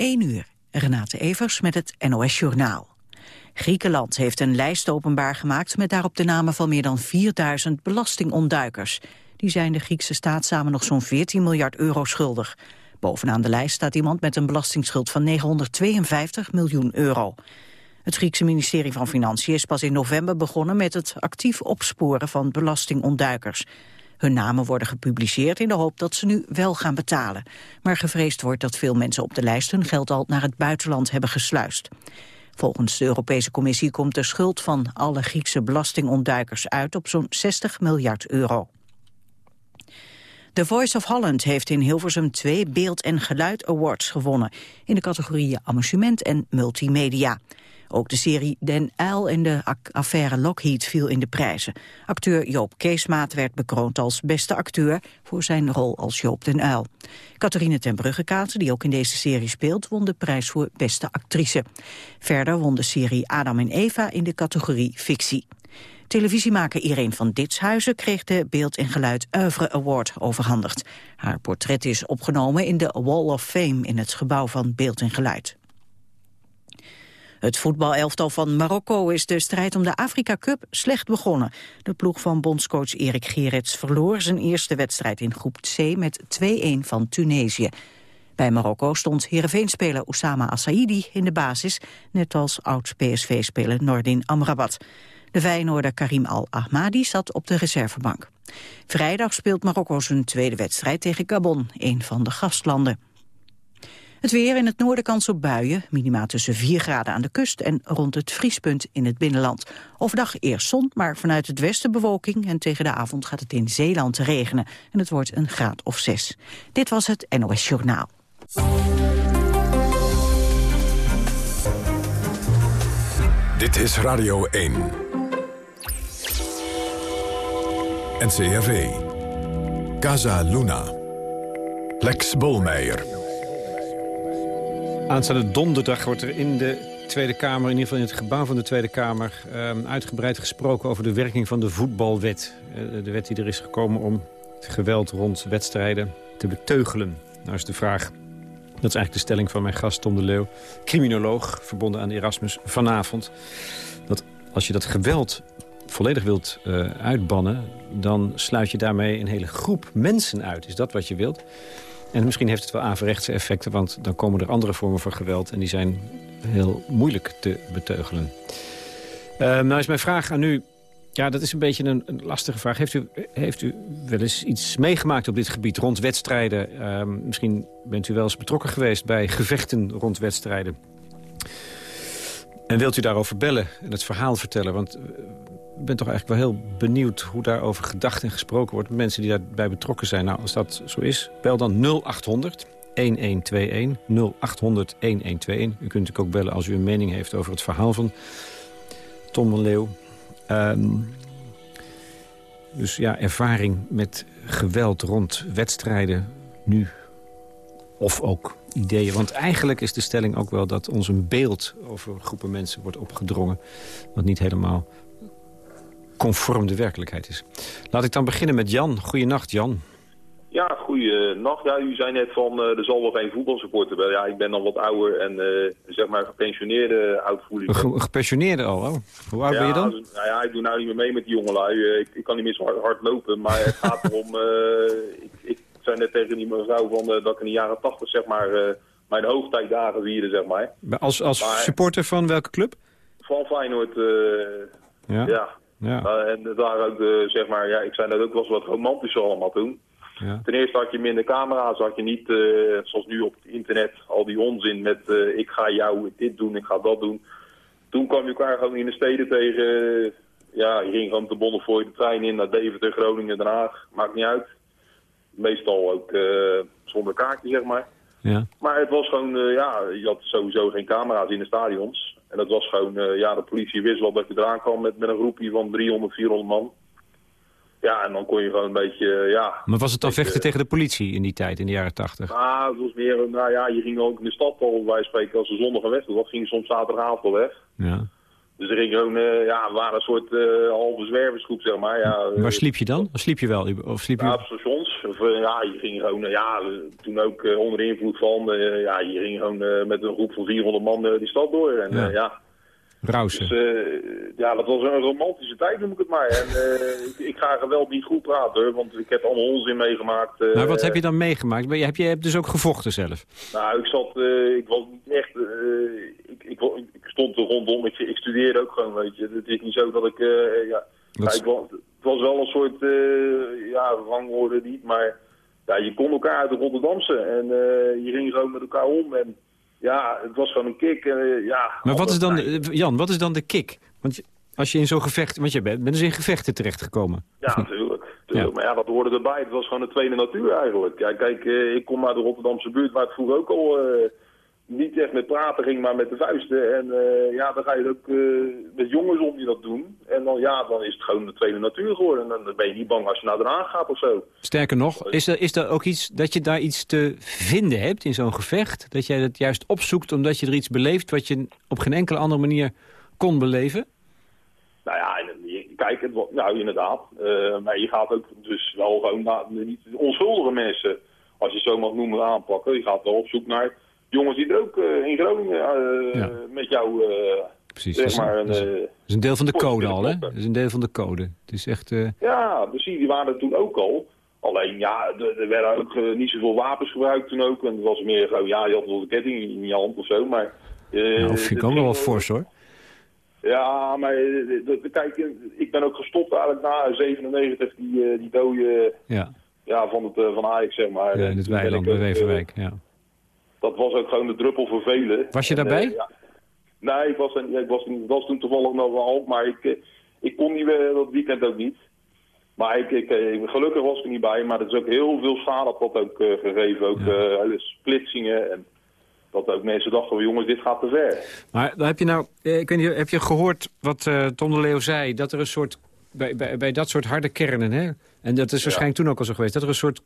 1 uur. Renate Evers met het NOS Journaal. Griekenland heeft een lijst openbaar gemaakt met daarop de namen van meer dan 4000 belastingontduikers. Die zijn de Griekse staat samen nog zo'n 14 miljard euro schuldig. Bovenaan de lijst staat iemand met een belastingsschuld van 952 miljoen euro. Het Griekse ministerie van Financiën is pas in november begonnen met het actief opsporen van belastingontduikers. Hun namen worden gepubliceerd in de hoop dat ze nu wel gaan betalen. Maar gevreesd wordt dat veel mensen op de lijst hun geld al naar het buitenland hebben gesluist. Volgens de Europese Commissie komt de schuld van alle Griekse belastingontduikers uit op zo'n 60 miljard euro. The Voice of Holland heeft in Hilversum twee beeld- en geluid awards gewonnen... in de categorieën amusement en multimedia. Ook de serie Den Uil en de affaire Lockheed viel in de prijzen. Acteur Joop Keesmaat werd bekroond als beste acteur... voor zijn rol als Joop den Uil. Catharine ten Bruggekaat, die ook in deze serie speelt... won de prijs voor beste actrice. Verder won de serie Adam en Eva in de categorie fictie. Televisiemaker Irene van Ditshuizen kreeg de Beeld en Geluid Oeuvre Award overhandigd. Haar portret is opgenomen in de Wall of Fame in het gebouw van Beeld en Geluid. Het voetbalelftal van Marokko is de strijd om de Afrika Cup slecht begonnen. De ploeg van bondscoach Erik Gerets verloor zijn eerste wedstrijd in groep C met 2-1 van Tunesië. Bij Marokko stond Heerenveen-speler Oussama Assaidi in de basis, net als oud-PSV-speler Nordin Amrabat. De Feyenoorder Karim Al-Ahmadi zat op de reservebank. Vrijdag speelt Marokko zijn tweede wedstrijd tegen Gabon, een van de gastlanden. Het weer in het noorden kans op buien, minima tussen 4 graden aan de kust en rond het vriespunt in het binnenland. Overdag eerst zon, maar vanuit het westen bewolking en tegen de avond gaat het in Zeeland regenen. En het wordt een graad of 6. Dit was het NOS Journaal. Dit is Radio 1. NCRV. Casa Luna. Lex Bolmeijer. Aanstaande donderdag wordt er in de Tweede Kamer, in ieder geval in het gebouw van de Tweede Kamer... Um, uitgebreid gesproken over de werking van de voetbalwet. Uh, de wet die er is gekomen om het geweld rond wedstrijden te beteugelen. Nou is de vraag, dat is eigenlijk de stelling van mijn gast Tom de Leeuw... criminoloog, verbonden aan Erasmus, vanavond... dat als je dat geweld volledig wilt uh, uitbannen... dan sluit je daarmee een hele groep mensen uit. Is dat wat je wilt? En misschien heeft het wel averechtse effecten... want dan komen er andere vormen van geweld... en die zijn heel moeilijk te beteugelen. Uh, nou is mijn vraag aan u... Ja, dat is een beetje een, lastige vraag. Heeft u, heeft u wel eens iets meegemaakt op dit gebied rond wedstrijden? Uh, misschien bent u wel eens betrokken geweest bij gevechten rond wedstrijden. En wilt u daarover bellen en het verhaal vertellen? Want eh, ben toch eigenlijk wel heel benieuwd hoe daarover gedacht en gesproken wordt... mensen die daarbij betrokken zijn. Nou, als dat zo is, bel dan 0800 1121 0800 1121. U kunt natuurlijk ook bellen als u een mening heeft over het verhaal van Tom van Leeuw. Um, dus ja, ervaring met geweld rond wedstrijden nu. Of ook ideeën. Want eigenlijk is de stelling ook wel dat ons een beeld over groepen mensen wordt opgedrongen. Wat niet helemaal conform de werkelijkheid is. Laat ik dan beginnen met Jan. Goedenacht, Jan. Ja, goeienacht. Ja, u zei net van, uh, er zal wel geen voetbalsupporter bij. Ja, ik ben al wat ouder en uh, zeg maar gepensioneerde oudvoerder. Ge gepensioneerde al, oh. Hoe oud ben je dan? Nou ja, ik doe nou niet meer mee met die jongelui. Uh, ik, ik, kan niet meer zo hard, hard lopen, maar het gaat erom... ik, ik zei net tegen die mevrouw van, dat ik in de jaren tachtig, zeg maar, mijn hoogtijdagen vierde, zeg maar. Als, als supporter van welke club? Van Feyenoord, ja. ja. Ja. Uh, en daar ook, de, zeg maar, ja, ik zei dat ook was wat romantisch allemaal toen. Ja. Ten eerste had je minder camera's, had je niet, uh, zoals nu op het internet, al die onzin met uh, ik ga jou dit doen, ik ga dat doen. Toen kwam je elkaar gewoon in de steden tegen. ja, je ging gewoon te Bonnefoy de trein in naar Deventer, Groningen, Den Haag. Maakt niet uit. Meestal ook zonder kaartje, zeg maar. Ja. Maar het was gewoon, ja, je had sowieso geen camera's in de stadions. En dat was gewoon, uh, ja, de politie wist wel dat je eraan kwam met, met een groepje van 300, 400 man. Ja, en dan kon je gewoon een beetje, uh, ja... Maar was het dan vechten tegen de politie in die tijd, in de jaren 80? Ah, het was meer, nou ja, je ging ook in de stad al, wij spreken als een zonnige wedstrijd. Dat ging soms zaterdagavond al weg. Ja. Dus er ging gewoon, uh, ja, we waren een soort uh, halve zwerversgroep, zeg maar. Ja, Waar sliep je dan? Sliep je wel? Of sliep je... Ja, op stations. Of, ja, je ging gewoon, ja, toen ook onder invloed van, ja, je ging gewoon met een groep van 400 man die stad door. En ja, ja Rausen. Dus, uh, ja, dat was een romantische tijd, noem ik het maar. En uh, ik, ik, ga er wel niet goed praten, hoor, want ik heb allemaal onzin meegemaakt. Uh, maar wat heb je dan meegemaakt? Je, heb je hebt dus ook gevochten zelf? Nou, ik zat, ik was niet echt, ik, ik, stond er rondom, ik, ik studeerde ook gewoon, weet je. Het is niet zo dat ik, ja, dat... ik was, het was wel een soort, ja, rangorde niet, maar ja, je kon elkaar uit de Rotterdamse en je ging gewoon met elkaar om en... Ja, het was gewoon een kick. Uh, ja, maar wat is dan, Jan, wat is dan de kick? Want als je in zo'n gevecht, want je bent, bent dus in gevechten terechtgekomen. Ja, natuurlijk. Ja. Maar ja, dat hoorde erbij. Het was gewoon een tweede natuur eigenlijk. Ja, kijk, uh, ik kom uit de Rotterdamse buurt, waar het vroeger ook al uh, niet echt met praten ging, maar met de vuisten. En uh, ja, dan ga je ook met jongens om die dat doen. En dan, ja, dan is het gewoon de tweede natuur geworden. En dan ben je niet bang als je naar Den Haag gaat of zo. Sterker nog, is er, is er ook iets dat je daar iets te vinden hebt in zo'n gevecht? Dat jij het juist opzoekt omdat je er iets beleeft wat je op geen enkele andere manier kon beleven? Nou ja, kijk, het, nou inderdaad. Uh, maar je gaat ook dus wel gewoon naar, niet onschuldige mensen, als je zo mag noemen, aanpakken. Je gaat wel op zoek naar jongens die er ook uh, in Groningen uh, met jou... Precies, zeg maar, dat, is, een, dat is een deel van de code al, hè? Dat is een deel van de code. Het is echt... Ja, precies, die waren er toen ook al. Alleen, ja, er, werden ook niet zoveel wapens gebruikt toen ook. En het was meer gewoon, ja, je had wel de ketting in je hand of zo, maar... nou, vind ik ook wel wat fors, hoor. Ja, maar kijk, ik ben ook gestopt eigenlijk na 97, die, die dode ja. Ja, van, het, van Ajax, zeg maar. Ja, in het weiland bij Weverwijk, ja dat was ook gewoon de druppel voor velen. Was je daarbij? ja. Nee, ik was, ik was, was toen toevallig nog wel maar ik, eh, ik kon niet, uh, dat weekend ook niet. Maar ik, ik, eh, gelukkig was ik er niet bij, maar er is ook heel veel schade dat ook gegeven. Ook hele splitsingen en dat ook mensen dachten, jongens, dit gaat te ver. Maar heb je nou, ik weet niet, heb je gehoord wat uh, Tom de Leeuw zei, dat er een soort, bij, bij, bij dat soort harde kernen, hè, en dat is waarschijnlijk toen ook al zo geweest, dat er een soort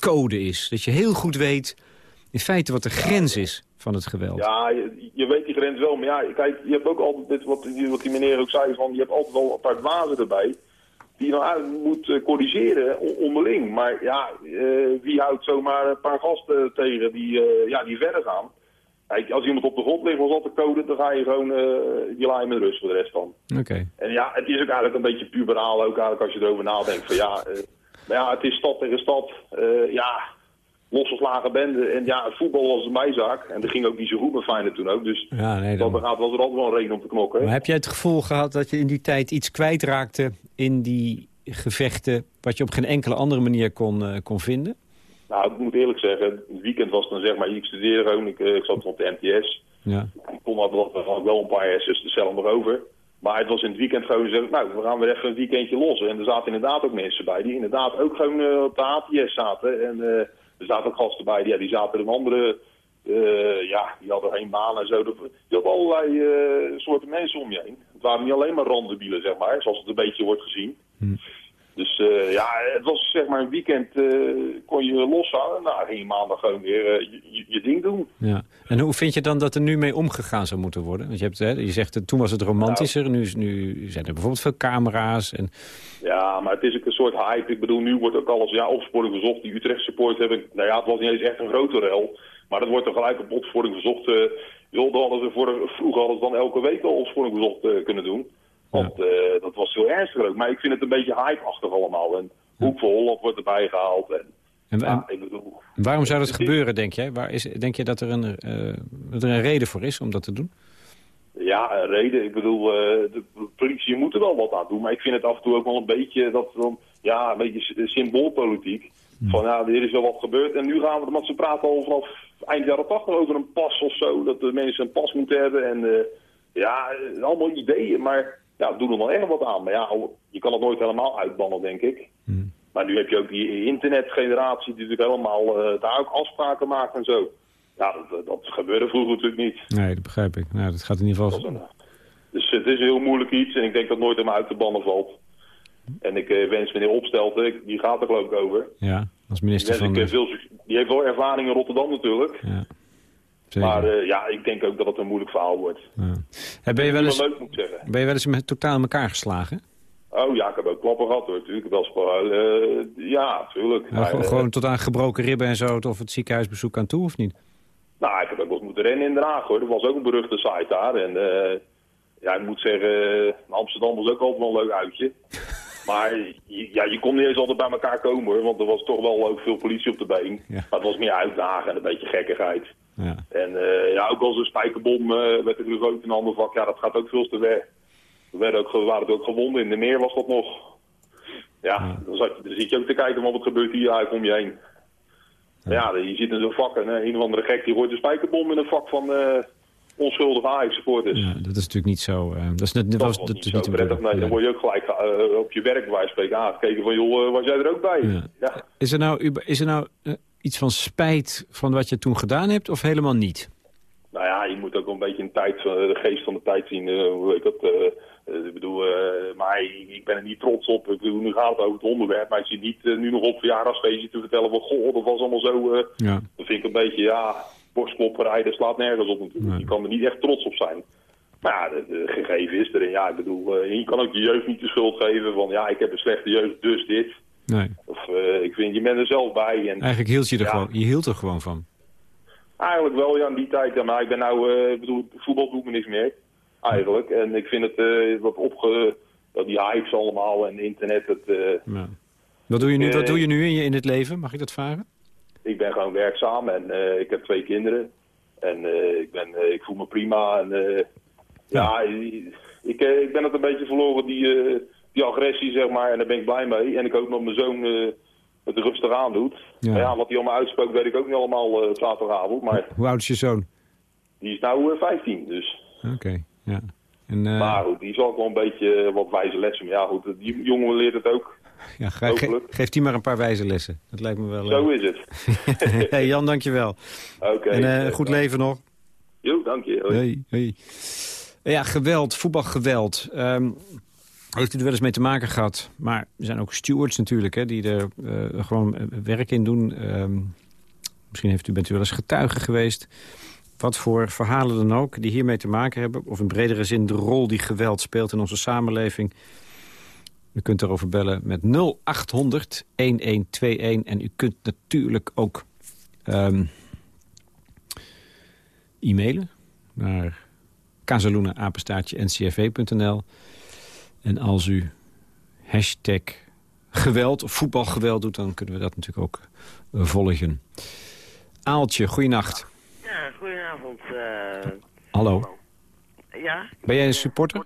code is. Dat je heel goed weet in feite wat de grens is van het geweld. Ja, je, je, weet die grens wel. Maar ja, kijk, je hebt ook altijd, dit, wat, wat die meneer ook zei, van, je hebt altijd wel een paar dwazen erbij. Die je dan moet uh, corrigeren onderling. Maar ja, uh, wie houdt zomaar een paar gasten tegen die, uh, ja, die verder gaan? Kijk, als iemand op de grond ligt was altijd code, dan ga je gewoon die laai met rust voor de rest van. Oké. En ja, het is ook eigenlijk een beetje puberaal ook eigenlijk als je erover nadenkt. Van ja, maar ja, het is stad tegen stad. ja, losgeslagen bende. En ja, het voetbal was een bijzaak. En er ging ook niet zo goed met Feyenoord toen ook. Dus ja, nee, dan... gaat, was er altijd wel een reden om te knokken. Maar heb jij het gevoel gehad dat je in die tijd iets kwijtraakte in die gevechten... wat je op geen enkele andere manier kon, uh, kon vinden? Nou, ik moet eerlijk zeggen, het weekend was dan zeg maar, ik studeerde gewoon, ik, uh, ik zat op de MTS. Ja. Ik kon wel een paar SS's te cellen nog over. Maar het was in het weekend gewoon zeggen, nou, we gaan weer even een weekendje los. En er zaten inderdaad ook mensen bij die inderdaad ook gewoon uh, op de ATS zaten. En er zaten ook gasten bij, ja, die zaten in andere... Uh, ja, die hadden geen baan en zo. Je had allerlei uh, soorten mensen om je heen. Het waren niet alleen maar randenbielen, zeg maar, zoals het een beetje wordt gezien. Hm. Dus uh, ja, het was zeg maar een weekend, kon je loshouden. Nou, ging je maandag gewoon weer je, je, ding doen. Ja. En hoe vind je dan dat er nu mee omgegaan zou moeten worden? Want je, hebt, hè, je zegt, toen was het romantischer, nou, nu, nu zijn er bijvoorbeeld veel camera's. En... Ja, maar het is ook een soort hype. Ik bedoel, nu wordt ook alles ja, opsporing verzocht. Die Utrecht support hebben, nou ja, het was niet eens echt een grote rel. Maar dat wordt er gelijk op opsporing verzocht. Uh, hadden ze voor, vroeger hadden ze dan elke week al opsporing verzocht kunnen doen. Want uh, dat was veel ernstiger ook. Maar ik vind het een beetje hype-achtig allemaal. En Hoek voor Holland wordt erbij gehaald. En, en, ja, ik bedoel, waarom zou dat gebeuren, denk jij? Waar is, denk je dat er, een, dat er een reden voor is om dat te doen? Ja, een reden. Ik bedoel, uh, de politie moet er wel wat aan doen. Maar ik vind het af en toe ook wel een beetje, dat, dan, ja, een beetje symboolpolitiek. Hmm. Van ja, er is wel wat gebeurd. En nu gaan we, want ze praten al vanaf eind jaren 80 over een pas of zo. Dat de mensen een pas moeten hebben. En uh, ja, allemaal ideeën. Maar ja, doe er wel echt wat aan. Maar ja, je kan het nooit helemaal uitbannen, denk ik. Hmm. Maar nu heb je ook die internetgeneratie die natuurlijk helemaal uh, daar ook afspraken maakt en zo. Ja, dat, dat, gebeurde vroeger natuurlijk niet. Nee, dat begrijp ik. Nou, dat gaat in ieder geval... dus het is een heel moeilijk iets en ik denk dat het nooit helemaal uit de bannen valt. En ik uh, wens meneer Opstelten, die gaat er geloof ik over. Ja, als minister van... Ik, veel, die heeft wel ervaring in Rotterdam natuurlijk. Ja. Maar ja, ik denk ook dat het een moeilijk verhaal wordt. Ja. ben, je wel eens, leuk, moet zeggen. ben je wel eens met totaal in elkaar geslagen? Oh ja, ik heb ook klappen gehad hoor, natuurlijk. Wel, uh, ja, natuurlijk. Ja, gewoon tot aan gebroken ribben en zo, of het ziekenhuisbezoek aan toe, of niet? Nou, ik heb ook wel eens moeten rennen in Den Haag hoor. Dat was ook een beruchte site daar. En ja, ik moet zeggen, Amsterdam was ook altijd wel een leuk uitje. Maar ja, je kon niet eens altijd bij elkaar komen hoor, want er was toch wel ook veel politie op de been. Maar het was meer uitdagen en een beetje gekkigheid. Ja. En uh, ja, ook als een spijkerbom uh, werd er ook in een ander vak, ja, dat gaat ook veel te ver. We werden ook, waren ook gewonden, in de meer was dat nog. Ja, Dan, zat, dan zit je ook te kijken wat gebeurt hier eigenlijk om je heen. Ja, ja je zit in zo'n vak en uh, een of andere gek die gooit een spijkerbom in een vak van onschuldige Ajax-supporters. Ja, dat is natuurlijk niet zo. Uh, dat is, net, dat was, dat niet zo prettig. Nee, dan word je ook gelijk uh, op je werk bij spreken aangekeken van, joh, uh, was jij er ook bij? Ja. Is er nou, is er nou iets van spijt van wat je toen gedaan hebt of helemaal niet? Nou ja, je moet ook een beetje een tijd, de geest van de tijd zien. hoe weet dat? ik bedoel, maar ik ben er niet trots op. Ik bedoel, nu gaat het over het onderwerp, maar ik zie niet nu nog op verjaardagsfeestje te vertellen van, goh, dat was allemaal zo. ja. Dat vind ik een beetje, ja, borstklopperij, dat slaat nergens op natuurlijk. Je kan er niet echt trots op zijn. Maar ja, de, gegeven is er. En ja, ik bedoel, je kan ook je jeugd niet de schuld geven van... ja, ik heb een slechte jeugd, dus dit. Nee. Of uh, ik vind, je bent er zelf bij. En, Eigenlijk hield je er, gewoon, je hield er gewoon van. Eigenlijk wel, ja, in die tijd. Ja, maar ik ben nou, uh, ik bedoel, voetbal doet me niks meer. Eigenlijk. En ik vind het wat opge... die hypes allemaal en internet, het... Ja. Wat doe je nu, wat doe je nu in, je, in het leven? Mag ik dat vragen? ik ben gewoon werkzaam en ik heb twee kinderen. En ik, ben, ik voel me prima. En, ja, ik, ik ben het een beetje verloren, die, die agressie, zeg maar. En daar ben ik blij mee. En ik hoop dat mijn zoon het rustig aan doet. Ja. Maar ja, wat hij allemaal uitspookt, weet ik ook niet allemaal zaterdagavond. Maar, Hoe oud is je zoon? Die is nou 15, dus. Oké, ja. En, Maar goed, die zal ook wel een beetje wat wijze lessen. Maar ja, goed, die jongen leert het ook. Ja, ge geeft hij maar een paar wijze lessen. Dat lijkt me wel... Zo is het. hey, Jan, dankjewel. Oké. en uh, goed leven nog. Jo, dank je. Hoi. Hey, Ja, geweld, voetbalgeweld. Um, heeft u er wel eens mee te maken gehad? Maar er zijn ook stewards natuurlijk, hè, die er uh, gewoon werk in doen. Um, misschien heeft u, bent u wel eens getuige geweest. Wat voor verhalen dan ook, die hiermee te maken hebben. Of in bredere zin de rol die geweld speelt in onze samenleving. U kunt erover bellen met 0800 1121. En u kunt natuurlijk ook um, e-mailen naar kazeluna-ncrv.nl. En als u hashtag geweld of voetbalgeweld doet... dan kunnen we dat natuurlijk ook uh, volgen. Aaltje, goeienacht. Ja, goedenavond. Uh... Hallo. Ja? Ben jij een supporter?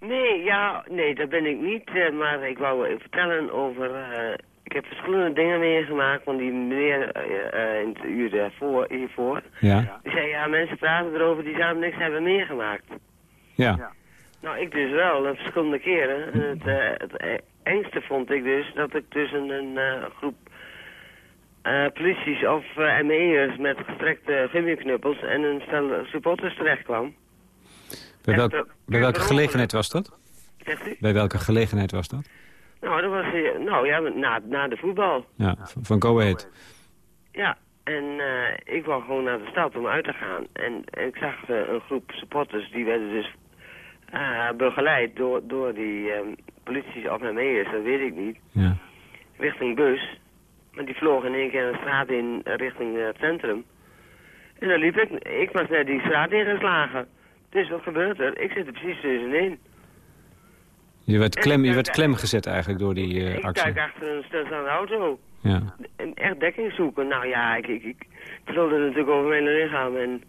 Nee, ja, nee, dat ben ik niet. Uh, maar ik wou even vertellen over... Uh, ik heb verschillende dingen meegemaakt van die meneer uh, in het uur daarvoor, hiervoor. Ja. Die zei, ja, mensen praten erover die samen niks hebben meegemaakt. Ja. ja. Nou, ik dus wel, verschillende keren. En het, het engste vond ik dus dat ik tussen een groep polities of ME'ers met gestrekte gummiknuppels en een stel supporters terecht kwam. Bij, welk, bij welke gelegenheid was dat? Zegt u? Bij welke gelegenheid was dat? Nou, dat was nou ja, na, na de voetbal. Ja, van Go Ahead. Ja, en uh, ik wou gewoon naar de stad om uit te gaan. En, en ik zag uh, een groep supporters, die werden dus uh, begeleid door, door die um, politie of mee dat weet ik niet. Ja. Richting bus. Maar die vloog in één keer een straat in richting het centrum. En dan liep ik, ik was net die straat ingeslagen. Dus wat gebeurt er? Ik zit er precies tussenin. Je werd, klem, je werd klem gezet eigenlijk door die uh, ik actie. Ik kijk achter een stilstaande auto. Ja. En echt dekking zoeken. Nou ja, ik, ik, ik trilde natuurlijk over mijn lichaam. En,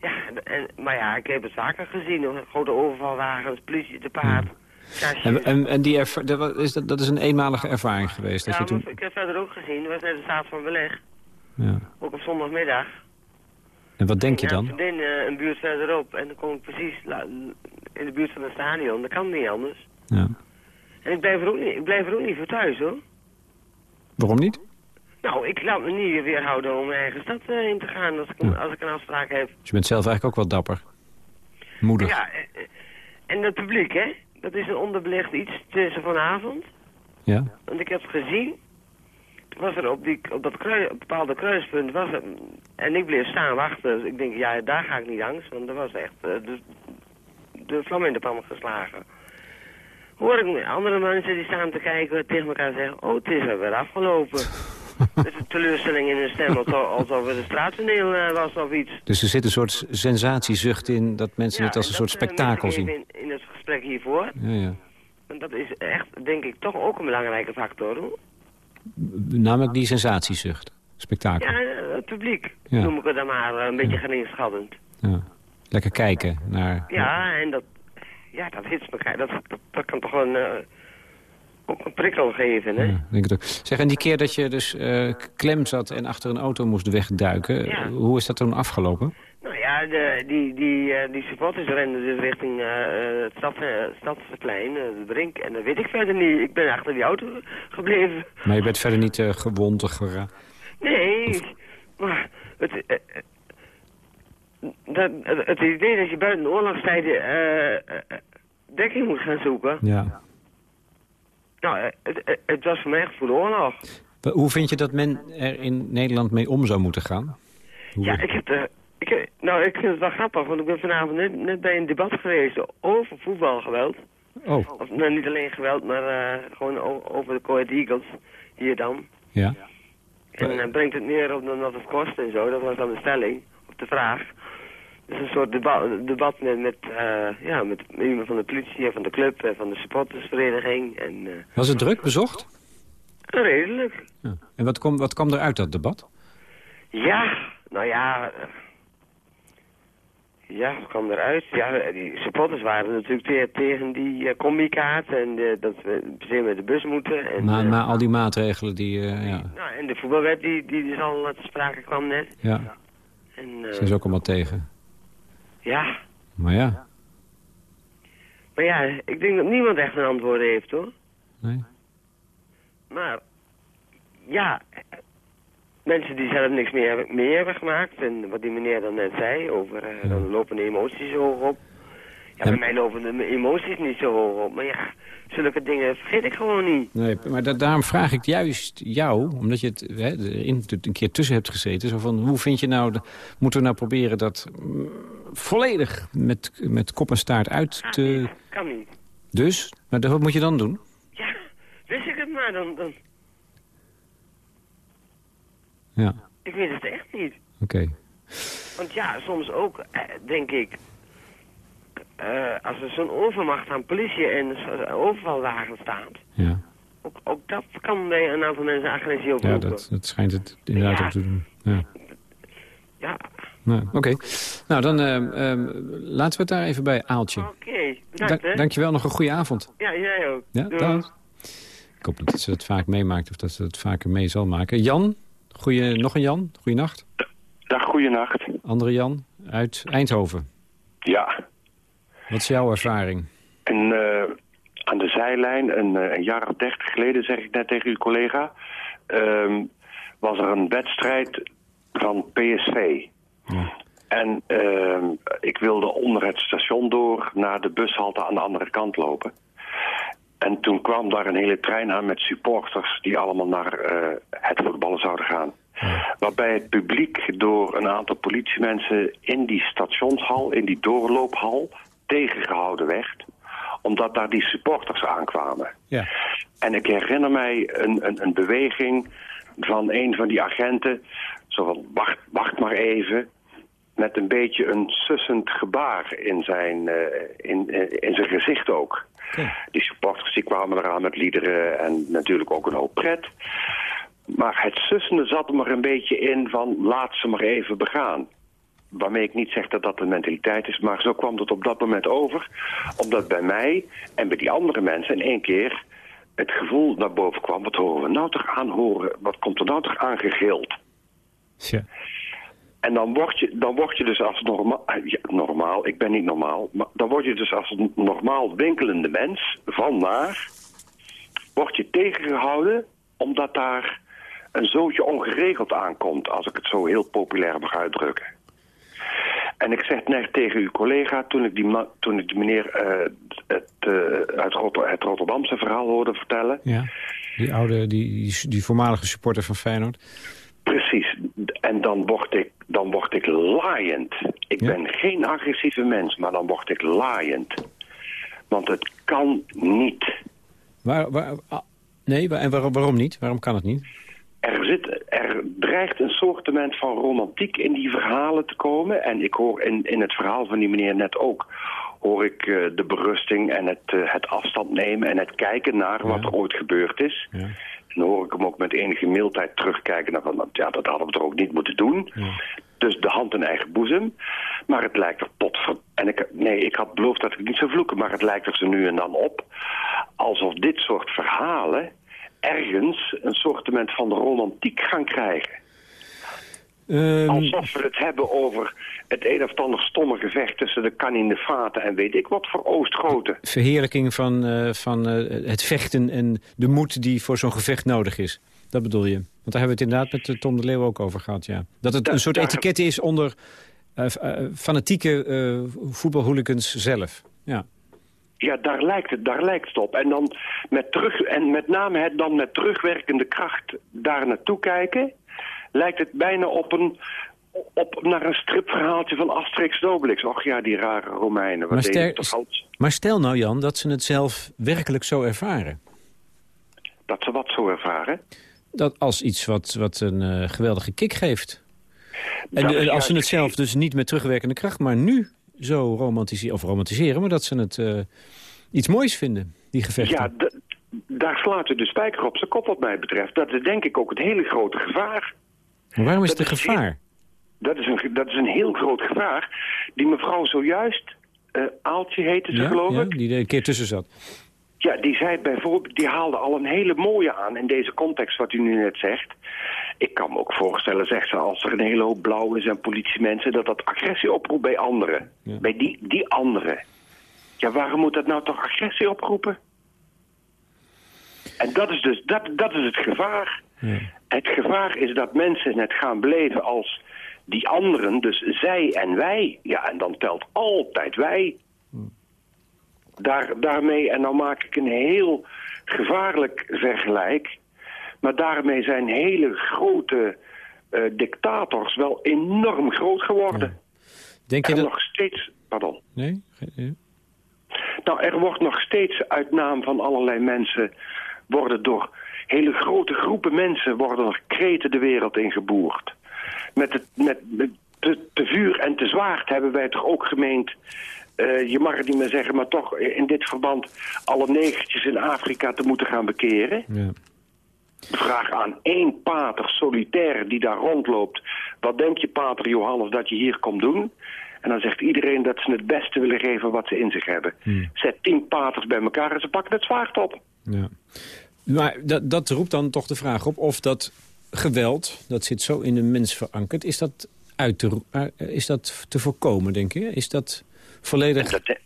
ja, en, maar ja, ik heb het vaker gezien. Hoor. Grote overvalwagens, politie te paard. Ja. En, en, en, die dat, is, dat, dat is een eenmalige ervaring geweest? Ja, dat je toen... ik heb verder ook gezien. Dat was net de staat van beleg. Ja. Ook op zondagmiddag. En wat denk je dan? Ik ben uh, een buurt verderop en dan kom ik precies in de buurt van het stadion. Dat kan niet anders. Ja. En ik blijf er ook niet, ik blijf er ook niet voor thuis hoor. Waarom niet? Nou, ik laat me niet weerhouden om mijn eigen stad uh, in te gaan als ik, ja. als ik een afspraak heb. Dus je bent zelf eigenlijk ook wel dapper. Moedig. Ja, eh, en het publiek hè, dat is een onderbelicht iets tussen vanavond. Ja. Want ik heb gezien was er op, die, op dat krui, bepaalde kruispunt, was er, en ik bleef staan wachten. Dus ik denk, ja, daar ga ik niet langs, want er was echt de, de vlam in de pan geslagen. Hoor ik andere mensen die staan te kijken tegen elkaar zeggen, oh, het is er weer afgelopen. Met een teleurstelling in hun stem, alsof het een straattoneel uh, was of iets. Dus er zit een soort sensatiezucht in dat mensen het als een soort spektakel zien. In, in het gesprek hiervoor. Ja, ja. En dat is echt, denk ik, toch ook een belangrijke factor. Hoor. Namelijk die sensatiezucht. Spektakel. Ja, het publiek noem ik het dan maar een beetje ja. geringschattend. Ja. Lekker kijken naar... Ja, en dat, ja, dat hits elkaar. Dat, dat, dat kan toch een, uh, een prikkel geven, hè? Ja, denk het ook. Zeg, en die keer dat je dus uh, klem zat en achter een auto moest wegduiken... hoe is dat toen afgelopen? Nou ja, de, die, die, uh, die supporters renden dus richting het stad, Stadsplein, de Brink. En dat weet ik verder niet. Ik ben achter die auto gebleven. Maar je bent verder niet gewond of geraakt? Nee, maar het, dat, het idee dat je buiten de oorlogstijden uh, dekking moet gaan zoeken. Ja. Nou, het, het, was voor mij echt voor de oorlog. Hoe vind je dat men er in Nederland mee om zou moeten gaan? Hoe ja, ik heb, de, ik nou, ik vind het wel grappig, want ik ben vanavond net, net bij een debat geweest over voetbalgeweld. Oh. Of, nou, niet alleen geweld, maar uh, gewoon over de Coed Eagles, hier dan. Ja. En uh, brengt het neer op dat het kost en zo, dat was dan de stelling, of de vraag is een soort debat, debat met, met, uh, ja, met iemand van de politie en van de club en van de supportersvereniging. En, uh, Was het druk bezocht? Redelijk. Ja. En wat, kom, wat kwam er uit dat debat? Ja, nou ja... Ja, wat kwam eruit? Ja, die supporters waren natuurlijk tegen die uh, combi-kaart en uh, dat we per met de bus moeten. En, maar, maar al die maatregelen die... Uh, ja. Nou, en de voetbalwet die, die dus al te sprake kwam net. Ja. En, Zijn ze ook allemaal tegen? Ja. Maar ja. Maar ja, ik denk dat niemand echt een antwoord heeft, hoor. Nee. Maar, ja, mensen die zelf niks meer, meer hebben gemaakt. En wat die meneer dan net zei, over uh, dan lopen de emoties hoog op. Ja, bij mij lopen de emoties niet zo hoog op. Maar ja, zulke dingen vergeet ik gewoon niet. Nee, maar daarom vraag ik juist jou, omdat je het hè, in, een keer tussen hebt gezeten. Zo van, hoe vind je nou, de, moeten we nou proberen dat mm, volledig met, met kop en staart uit ah, te... Nee, kan niet. Dus? Maar wat moet je dan doen? Ja, wist ik het maar dan... dan... Ja. Ik weet het echt niet. Oké. Want ja, soms ook, eh, denk ik... Uh, als er zo'n overmacht aan politie en overvalwagen staat... Ja. Ook, ook, dat kan bij een aantal mensen agressie oproepen. Ja, dat, dat schijnt het inderdaad ja. ook te doen. Ja. Ja. Nou, Oké. Nou, dan uh, uh, laten we het daar even bij, Aaltje. Oké, okay. bedankt da Dankjewel, nog een goede avond. Ja, jij ook. Ja, dag. Ik hoop dat ze het vaak meemaakt of dat ze het vaker mee zal maken. Jan, goeie, nog een Jan, goeienacht. Dag, goeienacht. Andere Jan, uit Eindhoven. Ja. Wat is jouw ervaring? En, uh, aan de zijlijn, een, een, jaar of dertig geleden, zeg ik net tegen uw collega... Uh, was er een wedstrijd van PSV. Ja. En uh, ik wilde onder het station door naar de bushalte aan de andere kant lopen. En toen kwam daar een hele trein aan met supporters die allemaal naar uh, het voetballen zouden gaan. Ja. Waarbij het publiek door een aantal politiemensen in die stationshal, in die doorloophal, tegengehouden werd. Omdat daar die supporters aankwamen. Ja. En ik herinner mij een, een, een beweging van een van die agenten. Zo van, wacht, wacht maar even. Met een beetje een sussend gebaar in zijn, uh, in, in zijn gezicht ook. Die supporters die kwamen eraan met liederen en natuurlijk ook een hoop pret. Maar het sussende zat er maar een beetje in van laat ze maar even begaan. Waarmee ik niet zeg dat dat de mentaliteit is, maar zo kwam het op dat moment over. Omdat bij mij en bij die andere mensen in één keer het gevoel naar boven kwam. Wat horen we nou toch aan horen? Wat komt er nou toch aangegild? Ja. En dan word je, dan word je dus als normaal, ja, normaal, ik ben niet normaal, maar dan word je dus als normaal winkelende mens van naar, word je tegengehouden omdat daar een zootje ongeregeld aankomt, als ik het zo heel populair mag uitdrukken. En ik zeg net tegen uw collega, toen ik die, toen ik die meneer uh, het, uh, uit Rotter het Rotterdamse verhaal hoorde vertellen, ja. Die oude, die, die, voormalige supporter van Feyenoord. Precies. En dan word ik, dan word ik laaiend. Ik ben geen agressieve mens, maar dan word ik laaiend. Want het kan niet. Waar, waar, ah, nee, en waarom, waarom niet? Waarom kan het niet? Er, zit, er dreigt een soortement van romantiek in die verhalen te komen. En ik hoor in, in het verhaal van die meneer net ook hoor ik uh, de berusting en het, uh, het afstand nemen en het kijken naar wat er ooit gebeurd is. Ja. En dan hoor ik hem ook met enige mildheid terugkijken naar van, ja, dat hadden we toch ook niet moeten doen. Ja. Dus de hand in eigen boezem. Maar het lijkt er tot... En ik, nee, ik had beloofd dat ik niet zou vloeken, maar het lijkt er ze nu en dan op. Alsof dit soort verhalen ergens een soortement van de romantiek gaan krijgen. Um... Alsof we het hebben over het een of ander stomme gevecht tussen de kan in de vaten en weet ik wat voor Oostgroten. Verheerlijking van, uh, van uh, het vechten en de moed die voor zo'n gevecht nodig is. Dat bedoel je? Want daar hebben we het inderdaad met eh, Tom de Leeuw ook over gehad, ja. Dat het een soort etiket is onder uh, fanatieke voetbalhooligans zelf. Ja. Ja, daar lijkt, het, daar lijkt het op. En, dan met terug, en met name het dan met terugwerkende kracht daar naartoe kijken... lijkt het bijna op een, op, naar een stripverhaaltje van Asterix en Obelix. Och ja, die rare Romeinen. Maar stel, maar stel nou, Jan, dat ze het zelf werkelijk zo ervaren. Dat ze wat zo ervaren? Dat als iets wat, wat een uh, geweldige kick geeft. En als ze het zelf dus niet met terugwerkende kracht, maar nu zo romantiseren, of romantiseren, maar dat ze het uh, iets moois vinden, die gevechten. Ja, daar slaat u de spijker op zijn kop wat mij betreft. Dat is denk ik ook het hele grote gevaar. Maar waarom is het een gevaar? dat, is een, dat is een heel groot gevaar. Die mevrouw zojuist, uh, Aaltje heette ze geloof ja, die er een keer tussen zat. Ja, die zei bijvoorbeeld, die haalde al een hele mooie aan in deze context wat u nu net zegt. Ik kan me ook voorstellen, zegt ze, als er een hele hoop blauw is en politiemensen, dat dat agressie oproept bij anderen. Bij die, die anderen. Ja, waarom moet dat nou toch agressie oproepen? En dat is dus, dat, dat is het gevaar. Ja. Het gevaar is dat mensen het gaan beleven als die anderen, dus zij en wij. Ja, en dan telt altijd wij. Daar, daarmee, en dan maak ik een heel gevaarlijk vergelijk... maar daarmee zijn hele grote uh, dictators wel enorm groot geworden. Denk je en dat... nog steeds... Pardon. Nee? Nou, er wordt nog steeds uit naam van allerlei mensen... worden door hele grote groepen mensen... worden er kreten de wereld in geboerd. Met, het, met, te, te vuur en te zwaard hebben wij toch ook gemeend uh, je mag het niet meer zeggen, maar toch in dit verband alle negertjes in Afrika te moeten gaan bekeren. Ja. Vraag aan één pater solitair die daar rondloopt. Wat denk je, pater Johannes, dat je hier komt doen? En dan zegt iedereen dat ze het beste willen geven wat ze in zich hebben. Hmm. Zet tien paters bij elkaar en ze pakken het zwaard op. Ja. Maar dat, dat roept dan toch de vraag op of dat geweld, dat zit zo in de mens verankerd, is dat, uit te, eh, is dat te voorkomen, denk je? Is dat volledig... Dat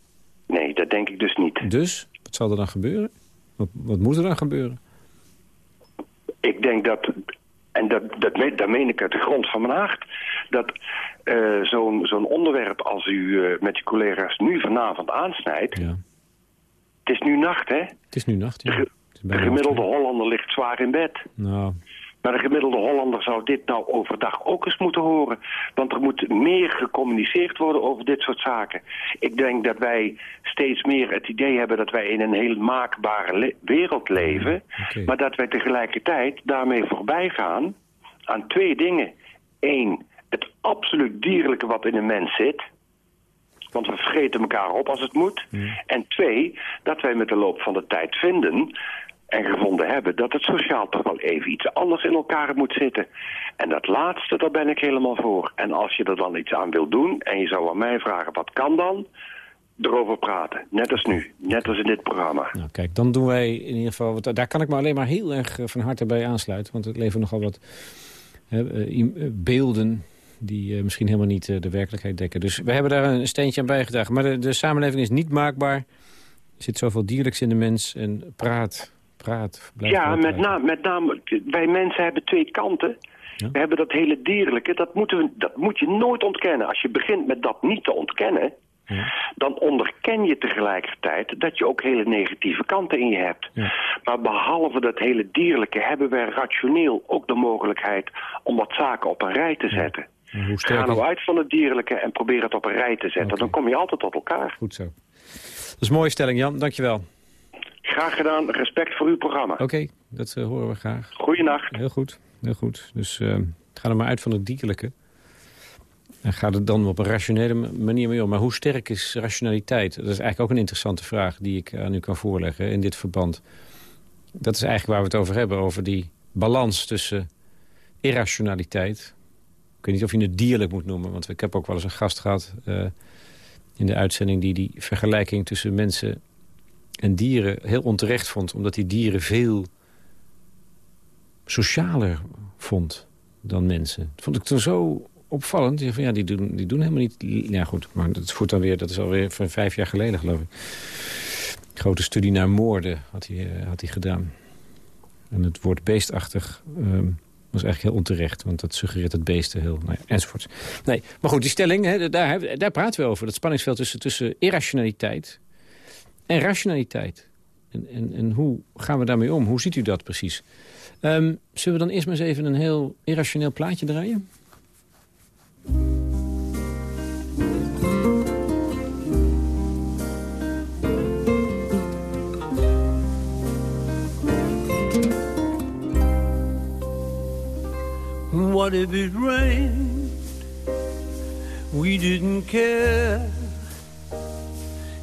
nee, dat denk ik dus niet. Dus? Wat zal er dan gebeuren? Wat, wat moet er dan gebeuren? Ik denk dat, en dat, dat, dat meen ik uit de grond van mijn hart... dat uh, zo'n zo'n onderwerp als u uh, met uw collega's nu vanavond aansnijdt... Ja. Het is nu nacht, hè? Het is nu nacht, ja. De, de gemiddelde Hollander ligt zwaar in bed. Nou, maar de gemiddelde Hollander zou dit nou overdag ook eens moeten horen. Want er moet meer gecommuniceerd worden over dit soort zaken. Ik denk dat wij steeds meer het idee hebben dat wij in een heel maakbare wereld leven. Maar dat wij tegelijkertijd daarmee voorbij gaan aan twee dingen. Eén, het absoluut dierlijke wat in een mens zit. Want we vergeten elkaar op als het moet. En twee, dat wij met de loop van de tijd vinden en gevonden hebben dat het sociaal toch wel even iets anders in elkaar moet zitten. En dat laatste, daar ben ik helemaal voor. En als je er dan iets aan wil doen en je zou aan mij vragen wat kan dan, erover praten. Net als nu, net als in dit programma. Nou, kijk, dan doen wij in ieder geval... Daar kan ik me alleen maar heel erg eh, van harte bij aansluiten. Want het leven nogal wat eh, eh, beelden die misschien helemaal niet de werkelijkheid dekken. Dus we hebben daar een steentje aan bijgedragen. Maar de, de samenleving is niet maakbaar. Er zit zoveel dierlijks in de mens en praat praat. Ja, met name, met name, wij mensen hebben twee kanten. We hebben dat hele dierlijke, dat, moeten we, dat moet je nooit ontkennen. Als je begint met dat niet te ontkennen, dan onderken je tegelijkertijd dat je ook hele negatieve kanten in je hebt. Maar behalve dat hele dierlijke hebben wij rationeel ook de mogelijkheid om wat zaken op een rij te zetten. Hoe Ga nou uit van het dierlijke en probeer het op een rij te zetten. Dan kom je altijd tot elkaar. Goed zo. Dat is een mooie stelling, Jan. Dankjewel. Graag gedaan. Respect voor uw programma. Oké, dat uh, horen we graag. Goeienacht. Heel goed, heel goed. Dus uh, ga er maar uit van het dierlijke. En gaat het dan op een rationele manier mee om. Maar hoe sterk is rationaliteit? Dat is eigenlijk ook een interessante vraag die ik aan u kan voorleggen in dit verband. Dat is eigenlijk waar we het over hebben. Over die balans tussen irrationaliteit. Ik weet niet of je het dierlijk moet noemen. Want ik heb ook wel eens een gast gehad uh, in de uitzending... die die vergelijking tussen mensen en dieren heel onterecht vond. Omdat die dieren veel socialer vond dan mensen. Dat vond ik toen zo opvallend. Van, ja, die doen, die doen helemaal niet... Ja, goed, maar dat voert dan weer... Dat is alweer van vijf jaar geleden, geloof ik. Grote studie naar moorden had hij, uh, had hij gedaan. En het woord beestachtig um, was eigenlijk heel onterecht. Want dat suggereert het beesten heel... Nou ja, enzovoort. Nee, maar goed, die stelling, hè, daar, daar praten we over. Dat spanningsveld tussen, tussen irrationaliteit en rationaliteit. En, en, en hoe gaan we daarmee om? Hoe ziet u dat precies? Um, zullen we dan eerst maar eens even een heel irrationeel plaatje draaien? What if it rained? We didn't care.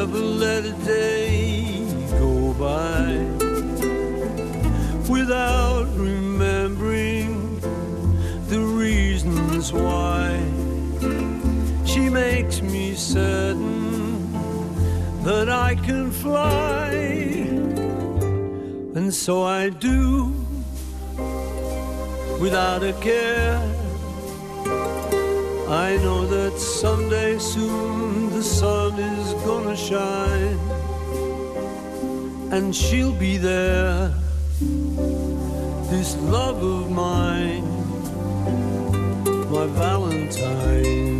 never let a day go by without remembering the reasons why she makes me certain that I can fly. And so I do without a care. I know that someday soon gonna shine and she'll be there. This love of mine, my Valentine.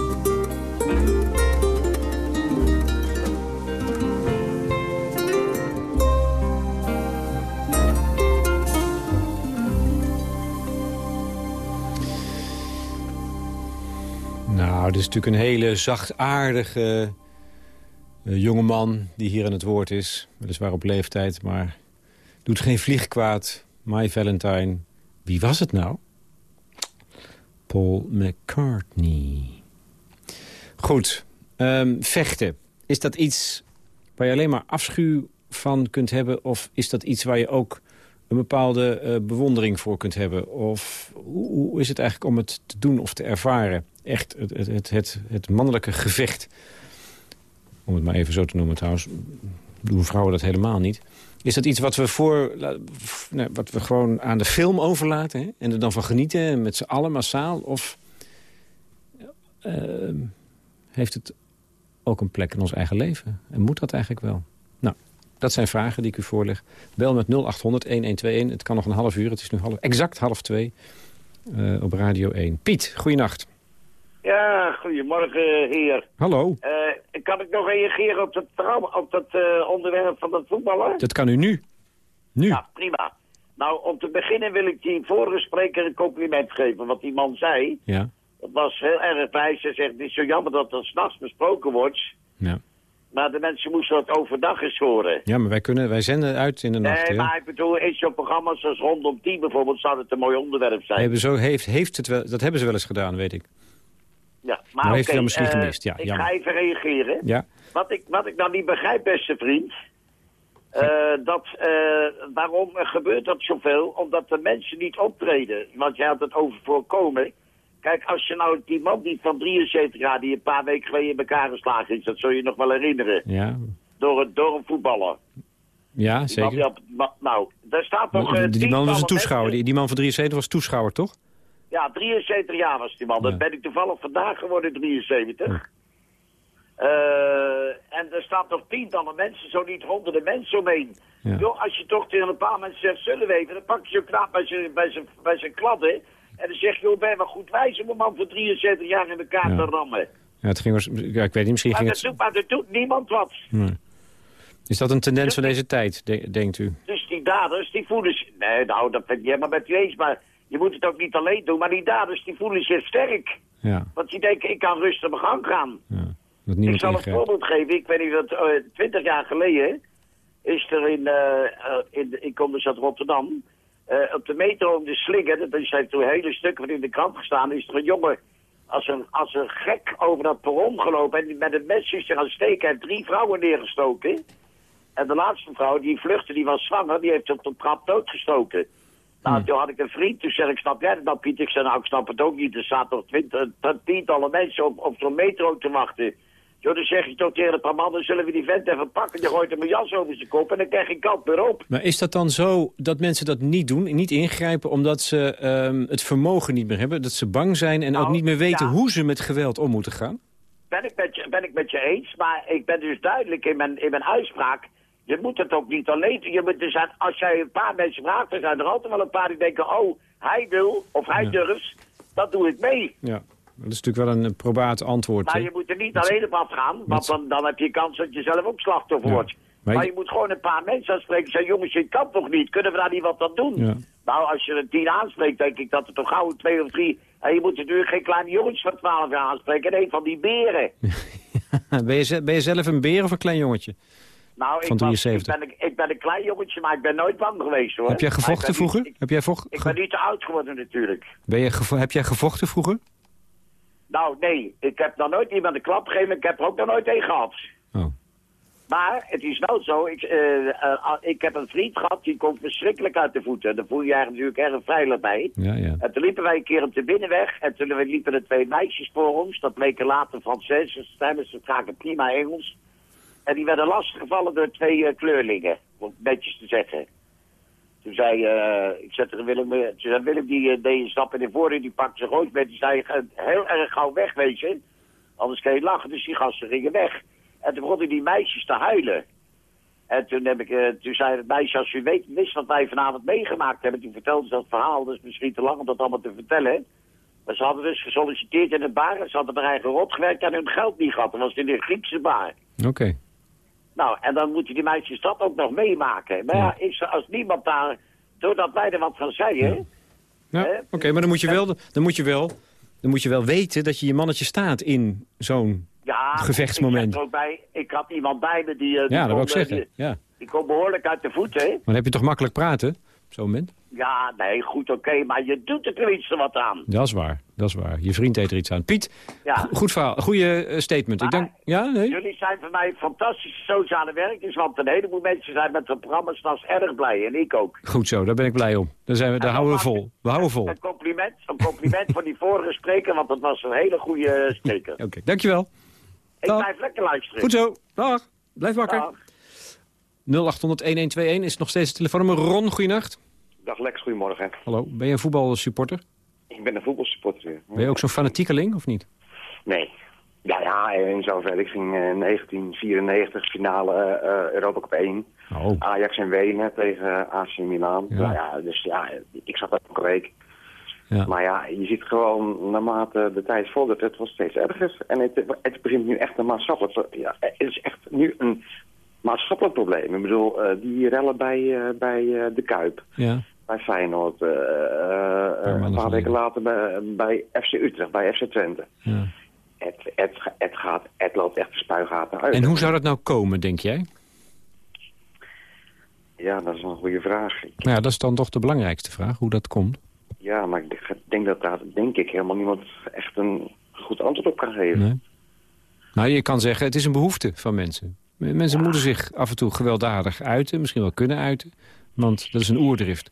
Nou, dit is natuurlijk een hele zachtaardige uh, jongeman die hier aan het woord is. Weliswaar op leeftijd, maar doet geen vliegkwaad. My Valentine. Wie was het nou? Paul McCartney. Goed, um, vechten. Is dat iets waar je alleen maar afschuw van kunt hebben... of is dat iets waar je ook een bepaalde uh, bewondering voor kunt hebben? Of hoe, is het eigenlijk om het te doen of te ervaren? Echt het, het, het, het, mannelijke gevecht. Om het maar even zo te noemen trouwens. Doen vrouwen dat helemaal niet. Is dat iets wat we, voor, nou, wat we gewoon aan de film overlaten? Hè? En er dan van genieten met z'n allen massaal? Of uh, heeft het ook een plek in ons eigen leven? En moet dat eigenlijk wel? Dat zijn vragen die ik u voorleg. Bel met 0800-1121. Het kan nog een half uur. Het is nu half, exact half twee uh, op Radio 1. Piet, goeienacht. Ja, goedemorgen, heer. Hallo. Uh, kan ik nog reageren op dat, op dat uh, onderwerp van het voetballen? Dat kan u nu. Nu. Ja, prima. Nou, om te beginnen wil ik die vorige spreker een compliment geven. Wat die man zei, ja. dat was heel erg wijs. Hij zegt, het is zo jammer dat dat s'nachts besproken wordt. Ja. Maar de mensen moesten dat overdag eens horen. Ja, maar wij, kunnen, wij zenden uit in de nacht. Nee, maar ik bedoel, in zo'n programma's als Rondom 10 bijvoorbeeld... zou het een mooi onderwerp zijn. Hebben zo, heeft, heeft het wel, dat hebben ze wel eens gedaan, weet ik. Ja, maar, maar heeft hij dan misschien uh, gemist, ja. Ik jammer. ga even reageren. Ja. Wat ik, wat ik nou niet begrijp, beste vriend... Uh, dat, uh, waarom gebeurt dat zoveel? Omdat de mensen niet optreden. Want jij had het over voorkomen. Kijk, als je nou die man die van 73 jaar... die een paar weken geleden in elkaar geslagen is... dat zul je nog wel herinneren. Ja. Door, een, door een voetballer. Ja, zeker. Op, nou, daar staat nog... die, die man was een toeschouwer. Die, die man van 73 was toeschouwer, toch? Ja, 73 jaar was die man. Dat ben ik toevallig vandaag geworden, 73. Ja. Uh, en er staat nog tientallen mensen, zo niet honderden mensen omheen. Ja. Als je toch tegen een paar mensen zegt, zullen we even, dan pak je zo'n knaap bij zijn, bij zijn, bij zijn kladden. En dan zeg je, joh, ben wel goed wijs om een man van 73 jaar in elkaar ja. te rammen. Ja, het ging, ja, ik weet niet, misschien maar ging dat het... Doet, maar dat doet niemand wat. Nee. Is dat een tendens dus van deze tijd, de, denkt u? Dus die daders, die voelen zich... Nee, nou, dat ben ik helemaal met u eens, maar... Je moet het ook niet alleen doen, maar die daders die voelen zich sterk. Ja. Want die denken, ik kan rustig mijn gang gaan. Ja, dat ik zal een voorbeeld geven. Ik weet niet, dat uh, 20 jaar geleden is er in, uh, in, ik kom dus uit Rotterdam, uh, op de metro om de Slinger, dat is toen hele stuk van in de krant gestaan, is er een jongen als een, als een gek over dat perron gelopen en met een mes is er gaan steken en drie vrouwen neergestoken. En de laatste vrouw, die vluchtte, die was zwanger, die heeft op de trap doodgestoken. Nou, hmm. toen had ik een vriend, toen zei ik, snap jij dat nou, Piet? Ik zei, nou, ik snap het ook niet. Er staat nog twintig, tientallen mensen op, op zo'n metro te wachten. Zo, dan zeg je toch tegen een paar mannen, zullen we die vent even pakken? Je gooit hem een jas over zijn kop en dan krijg je kant weer op. Maar is dat dan zo dat mensen dat niet doen, niet ingrijpen... omdat ze um, het vermogen niet meer hebben, dat ze bang zijn... en nou, ook niet meer weten ja. hoe ze met geweld om moeten gaan? Ben ik, met je, ben ik met je eens, maar ik ben dus duidelijk in mijn, in mijn uitspraak... Je moet het ook niet alleen doen. Je moet, er zijn, als jij een paar mensen vraagt, dan zijn er altijd wel een paar die denken... oh, hij wil of hij ja. durft, dat doe ik mee. Ja, dat is natuurlijk wel een probaat antwoord. Maar je moet er niet alleen op afgaan, want dan, dan heb je kans dat je zelf ook slachtoffer ja. wordt. Maar, maar je... je... moet gewoon een paar mensen aanspreken en zeggen... jongens, je kan toch niet? Kunnen we daar niet wat aan doen? Ja. Nou, als je een tien aanspreekt, denk ik dat er toch gauw twee of drie... En je moet natuurlijk geen kleine jongens van 12 jaar aanspreken. Nee, van die beren. ben, je, ben je zelf een beer of een klein jongetje? Nou, van ik, was, ik, ben, ik, ik, ben een klein jongetje, maar ik ben nooit bang geweest, hoor. Heb jij gevochten vroeger? Niet, heb jij vocht, ik ben niet te oud geworden, natuurlijk. Ben je heb jij gevochten vroeger? Nou, nee. Ik heb nog nooit iemand een klap gegeven. Ik heb er ook nog nooit één gehad. Oh. Maar het is nou zo, ik, uh, uh, ik heb een vriend gehad, die komt verschrikkelijk uit de voeten. Daar voel je je natuurlijk erg veilig bij. Ja, ja. En toen liepen wij een keer op de binnenweg en toen liepen er twee meisjes voor ons. Dat bleken later Franses, ze spraken prima Engels. En die werden lastiggevallen door twee uh, kleurlingen, om het netjes te zeggen. Toen zei, uh, ik zette Willem, toen zei Willem die uh, deed een stap in de voordeur, die pakte zijn rood met, die zei heel erg gauw wegwezen. Anders kan je lachen, dus die gasten gingen weg. En toen begonnen die meisjes te huilen. En toen, heb ik, toen zei het meisje, als u weet, wist wat wij vanavond meegemaakt hebben. Toen vertelde ze dat verhaal, is misschien te lang om dat allemaal te vertellen. Maar ze hadden dus gesolliciteerd in een bar. Ze hadden er eigen rot gewerkt en hun geld niet gehad. Dat was in de Griekse bar. Oké. Okay. Nou, en dan moeten die meisjes dat ook nog meemaken. Maar ja, is als niemand daar, doordat wij er wat van zeggen... Ja, ja oké, okay, maar dan moet, je wel, dan, moet je wel, dan moet je wel weten dat je je mannetje staat in zo'n ja, gevechtsmoment. Ik, ook bij, ik had iemand bij me die... die ja, dat kon, wil ik zeggen, die, ja. Die komt behoorlijk uit de voeten. Maar dan heb je toch makkelijk praten? Zo'n moment? Ja, nee, goed, oké, maar je doet er tenminste wat aan. Dat is waar, dat is waar. Je vriend deed er iets aan. Piet, ja. goed verhaal, goede uh, statement. ik denk, ja, nee? Jullie zijn voor mij fantastische sociale werkers, want een heleboel mensen zijn met hun programma's erg blij, en ik ook. Goed zo, daar ben ik blij om. Daar, zijn we, daar houden we vol. We houden vol. Een compliment, een compliment voor die vorige spreker, want dat was een hele goede spreker. Oké, dankjewel. Ik blijf lekker luisteren. Goed zo, dag. Blijf wakker. 0800-1121 is nog steeds het telefoonnummer. Ron, goeienacht. Dag Lex, goedemorgen. Hallo, ben je een voetbalsupporter? Ik ben een voetbalsupporter. Ben je ook zo'n fanatiekeling, of niet? Nee. Ja, ja, in zover. Ik ging in 1994 finale uh, Europa Cup 1. Oh. Ajax en Wenen tegen AC Milan. Ja. Nou ja, dus ja, ik zat elke week. Ja. Maar ja, je ziet gewoon naarmate de tijd vordert, het wordt steeds erger. En het, het begint nu echt een maatschappelijk... Ja, het is echt nu een maatschappelijk probleem. Ik bedoel, uh, die rellen bij, uh, bij uh, de Kuip. Ja bij Feyenoord. Een paar weken later bij, bij, FC Utrecht, bij FC Twente. Ja. Het, het, het, gaat, het loopt echt de spuigaten uit. En hoe zou dat nou komen, denk jij? Ja, dat is een goede vraag. Nou ja, dat is dan toch de belangrijkste vraag, hoe dat komt. Ja, maar ik denk dat daar denk ik helemaal niemand echt een goed antwoord op kan geven. Nee. Nou, je kan zeggen, het is een behoefte van mensen. Mensen moeten zich af en toe gewelddadig uiten, misschien wel kunnen uiten. Want dat is een oerdrift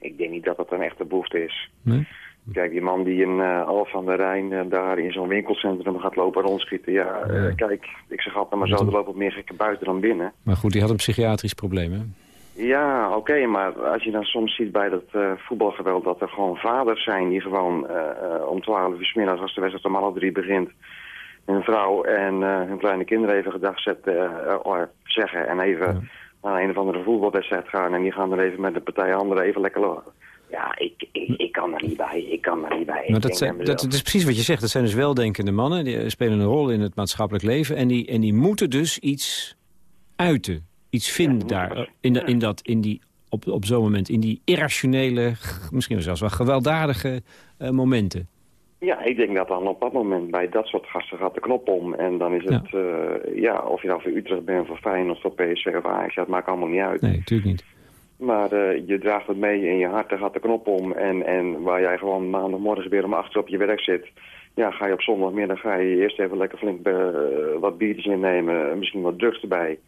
ik denk niet dat dat een echte behoefte is. Nee? Kijk, die man die in uh, Alphen aan de Rijn uh, daar in zo'n winkelcentrum gaat lopen rondschieten. Ja, uh, kijk, ik zeg altijd maar zo, er lopen meer gekken buiten dan binnen. Maar goed, die had een psychiatrisch probleem, hè? Ja, oké, maar als je dan soms ziet bij dat voetbalgeweld... dat er gewoon vaders zijn die gewoon om twaalf uur s middags... als de wedstrijd om half drie begint... hun vrouw en hun kleine kinderen even gedag zetten, zeggen... en even naar een of andere voetbalwedstrijd gaan... en die gaan er even met de partij anderen even lekker lopen. Ja, ik, ik, ik kan er niet bij. Ik kan er niet bij. Dat, zijn, dat, is precies wat je zegt. Dat zijn dus weldenkende mannen. Die spelen een rol in het maatschappelijk leven. En die, en die moeten dus iets uiten. Iets vinden daar. In, de, in, dat, in die, op, op zo'n moment. In die irrationele, misschien zelfs wel gewelddadige uh, momenten. Ja, ik denk dat dan op dat moment bij dat soort gasten gaat de knop om. En dan is het, ja, uh, ja of je nou voor Utrecht bent, voor Feyenoord, voor PSV of Ajax, dat maakt allemaal niet uit. Nee, natuurlijk niet. Maar uh, je draagt het mee in je hart, er gaat de knop om. En, en waar jij gewoon maandagmorgen weer om acht op je werk zit... ja, ga je op zondagmiddag ga je eerst even lekker flink uh, wat biertjes innemen, misschien wat drugs erbij.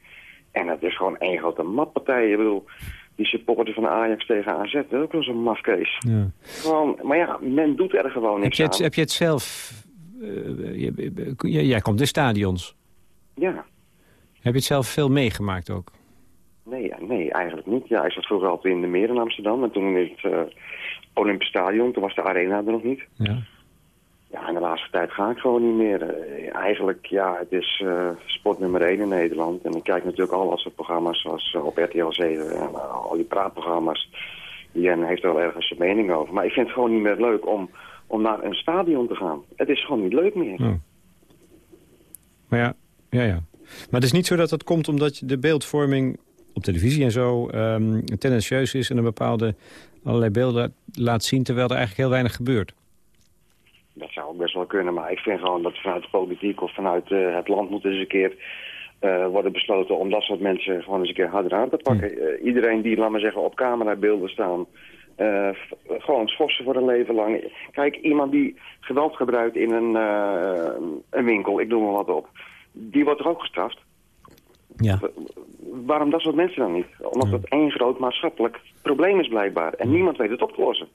En het is gewoon één grote matpartij. Ik bedoel, die supporter van Ajax tegen AZ, dat is ook wel zo'n mafkees. Ja. Gewoon, maar ja, men doet er gewoon niks heb je het, aan. Heb je het zelf... Uh, jij komt in stadions. Ja. Heb je het zelf veel meegemaakt ook? Nee, nee, eigenlijk niet. Ja, ik zat vroeger altijd in de meer in Amsterdam. En toen in het uh, Olympisch Stadion, toen was de arena er nog niet. Ja. Ja, in de laatste tijd ga ik gewoon niet meer. Uh, eigenlijk, ja, het is uh, sport nummer 1 in Nederland. En ik kijk natuurlijk al als programma's zoals uh, op RTL 7 en al die praatprogramma's. Die heeft er wel ergens zijn mening over. Maar ik vind het gewoon niet meer leuk om, om naar een stadion te gaan. Het is gewoon niet leuk meer. Oh. Maar ja, ja, ja. Maar het is niet zo dat dat komt omdat de beeldvorming op televisie en zo um, is... en een bepaalde allerlei beelden laat zien... terwijl er eigenlijk heel weinig gebeurt. Best wel kunnen, maar ik vind gewoon dat vanuit de politiek of vanuit uh, het land moet eens een keer uh, worden besloten om dat soort mensen gewoon eens een keer harder aan te pakken. Uh, iedereen die, laat maar zeggen, op camerabeelden staan, gewoon schorsen voor een leven lang. Kijk, iemand die geweld gebruikt in een, een winkel, ik doe maar wat op, die wordt toch ook gestraft? Ja. Waarom dat soort mensen dan niet? Omdat ja. het één groot maatschappelijk probleem is blijkbaar. En niemand weet het op te lossen.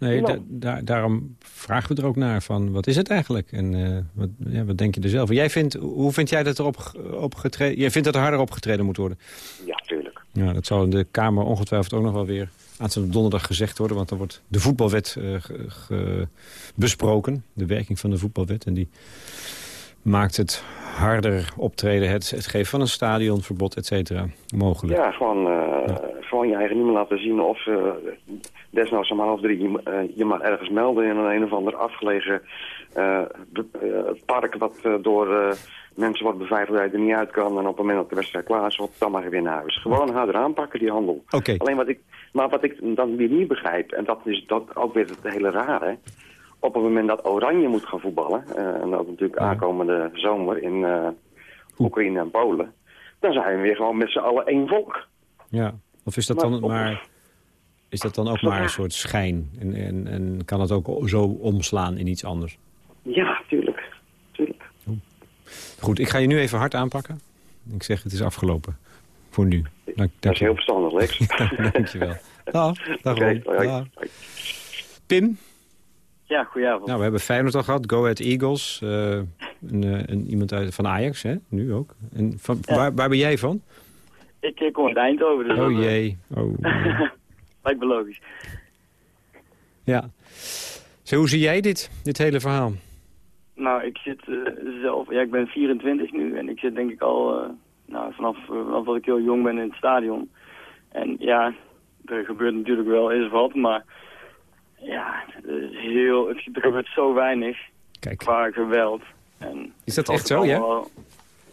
Nee, da daarom vragen we er ook naar van wat is het eigenlijk? En uh, wat, ja, wat denk je er zelf? Jij vindt, hoe vind jij dat er op, opgetreden... Jij vindt dat er harder opgetreden moet worden? Ja, tuurlijk. Ja, dat zal in de Kamer ongetwijfeld ook nog wel weer aanstaande donderdag gezegd worden. Want dan wordt de voetbalwet uh, besproken. De werking van de voetbalwet. En die maakt het harder optreden, het, het geven van een stadionverbod, et cetera, mogelijk. Ja, gewoon, uh, ja. Gewoon je eigen niemand laten zien of uh, desnoods om half drie je, uh, je maar ergens melden in een, een of ander afgelegen park wat door mensen wordt beveiligd dat je er niet uit kan en op het moment dat de wedstrijd klaar is, wordt dan maar weer naar huis. Gewoon harder aanpakken die handel. Okay. Alleen wat ik, maar wat ik dan weer niet begrijp, en dat is dat ook weer het hele rare op het moment dat Oranje moet gaan voetballen... Uh, en dat natuurlijk aankomende zomer in uh, Oekraïne en Polen... dan zijn we weer gewoon met z'n allen één volk. Ja, of is dat maar dan maar... is dat dan ook maar een soort schijn? En, en, en kan het ook zo omslaan in iets anders? Ja, tuurlijk. tuurlijk. Goed, ik ga je nu even hard aanpakken. Ik zeg, het is afgelopen. Voor nu. Dank, dat is heel verstandig, Lex. ja, dankjewel. Dag, dag, okay, dag. Pim? Ja, goedenavond. Nou, we hebben Feyenoord al gehad, Go Ahead Eagles. Uh, een, eh, een, iemand uit, van Ajax, hè? nu ook. En van, waar, waar ben jij van? Ik, ik kom uit Eindhoven. Dus oh jee. Oh. Lijkt me logisch. Ja. Zo, hoe zie jij dit, dit hele verhaal? Nou, ik zit uh, zelf... Ja, ik ben 24 nu en ik zit denk ik al... Uh, nou, vanaf, vanaf dat ik heel jong ben in het stadion. En ja, er gebeurt natuurlijk wel eens wat, maar... Ja, er, is heel, er gebeurt zo weinig Kijk. qua geweld. En is dat echt zo, ja? Wel,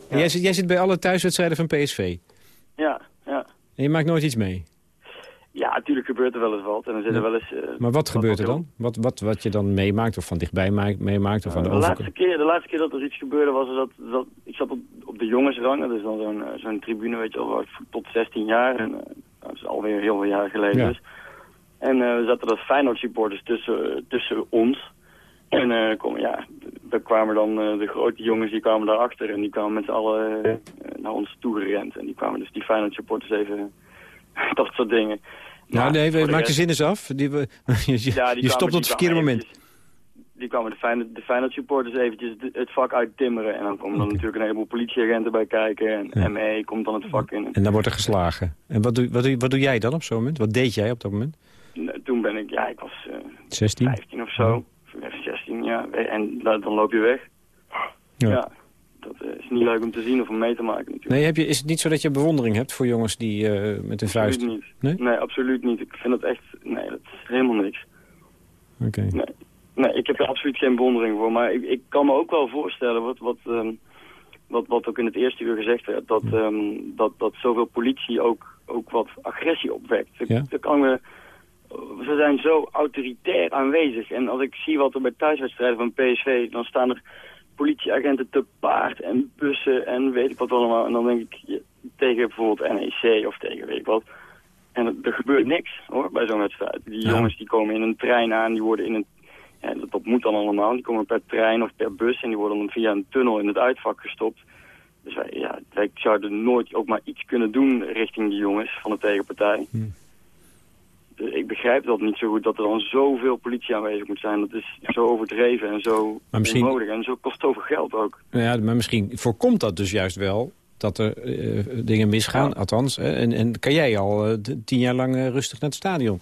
ja. Jij, zit, jij zit bij alle thuiswedstrijden van PSV? Ja, ja. En je maakt nooit iets mee? Ja, natuurlijk gebeurt er wel eens wat. En er zitten wel eens, uh, maar wat, gebeurt er dan? Wat, wat, wat je dan meemaakt of van dichtbij meemaakt? Of de, de, laatste keer, de laatste keer dat er iets gebeurde was dat, dat ik zat op, op de jongensrang. Dat is dan zo'n eh, zo'n tribune, weet je wel, tot 16 jaar. En, uh, dat is alweer heel veel jaar geleden dus. En uh, we zaten dat Feyenoord supporters tussen, tussen ons. En uh, kom, ja, daar kwamen dan de grote jongens, die kwamen daarachter. En die kwamen met z'n allen naar ons toe gerend. En die kwamen dus die Feyenoord supporters even... dat soort dingen. Nou, nee, maak je zin eens af. Die, je, ja, die je stopt op het verkeerde moment. die kwamen de Feyenoord, de Feyenoord supporters eventjes het vak uittimmeren. En dan komen dan natuurlijk een heleboel politieagenten bij kijken. En ME komt dan het vak in. En dan wordt er geslagen. En wat doe, wat doe, wat doe jij dan op zo'n moment? Wat deed jij op dat moment? Toen ben ik, ja, ik was uh, 16? 15 of zo. 16, ja. En dan loop je weg. ja. ja dat eh, is niet leuk om te zien of om mee te maken natuurlijk. Nee, heb je, is het niet zo dat je bewondering hebt voor jongens die uh, met hun vuist... Absoluut niet. Nee? nee? absoluut niet. Ik vind dat echt... Nee, dat is helemaal niks. Oké. Nee. nee, ik heb er absoluut geen bewondering voor. Maar ik, ik kan me ook wel voorstellen wat... wat um, wat, wat ook in het eerste uur gezegd werd, dat, um, dat, dat zoveel politie ook, ook wat agressie opwekt. Ja? Dat kan ze zijn zo autoritair aanwezig. En als ik zie wat er bij thuiswedstrijden van PSV, dan staan er politieagenten te paard en bussen en weet ik wat allemaal. En dan denk ik tegen bijvoorbeeld NEC of tegen weet ik wat. En er gebeurt niks hoor, bij zo'n wedstrijd. Die jongens die komen in een trein aan, die worden in een... Ja, dat, dat, moet dan allemaal. Die komen per trein of per bus en die worden dan via een tunnel in het uitvak gestopt. Dus wij, ja, wij zouden nooit ook maar iets kunnen doen richting die jongens van de tegenpartij. Hm ik begrijp dat niet zo goed, dat er dan zoveel politie aanwezig moet zijn. Dat is zo overdreven en zo misschien... onnodig en zo kost zoveel geld ook. Ja, maar misschien voorkomt dat dus juist wel dat er uh, dingen misgaan, althans. en, en kan jij al uh, tien jaar lang uh, rustig naar het stadion?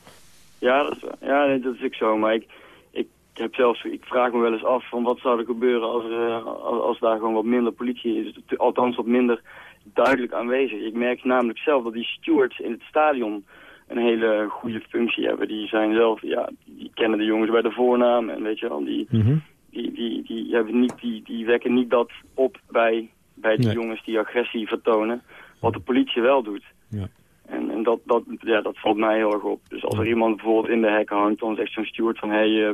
Ja, dat is, ja, dat is ook zo. Maar ik, ik, heb zelfs, ik vraag me wel eens af van wat zou er gebeuren als, er, als, als daar gewoon wat minder politie is. Althans wat minder duidelijk aanwezig. Ik merk namelijk zelf dat die stewards in het stadion een hele goede functie hebben. Die zijn zelf, ja, die kennen de jongens bij de voornaam en weet je wel, die, mhm. die, die, die, hebben niet, die, die wekken niet dat op bij, bij die jongens die agressie vertonen, wat de politie wel doet. Ja. En, en dat, dat, ja, dat valt mij heel erg op. Dus als er iemand bijvoorbeeld in de hek hangt, dan zegt zo'n steward van, hé, hey, uh,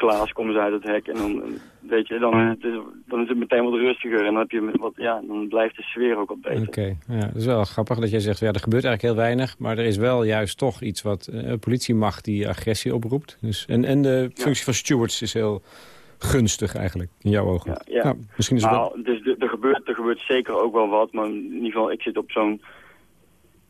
Klaas, kom eens uit het hek. En dan, weet je, dan, het is, dan is het meteen wat rustiger. En dan, heb je wat, ja, dan blijft de sfeer ook wat beter. Oké, ja, dat is wel grappig dat jij zegt, ja, er gebeurt eigenlijk heel weinig. Maar er is wel juist toch iets wat uh, politiemacht die agressie oproept. Dus, en, en de functie van stewards is heel gunstig eigenlijk, in jouw ogen. Ja, ja. Nou, misschien is nou, wel... dus er, gebeurt, er gebeurt zeker ook wel wat. Maar in ieder geval, ik zit op zo'n...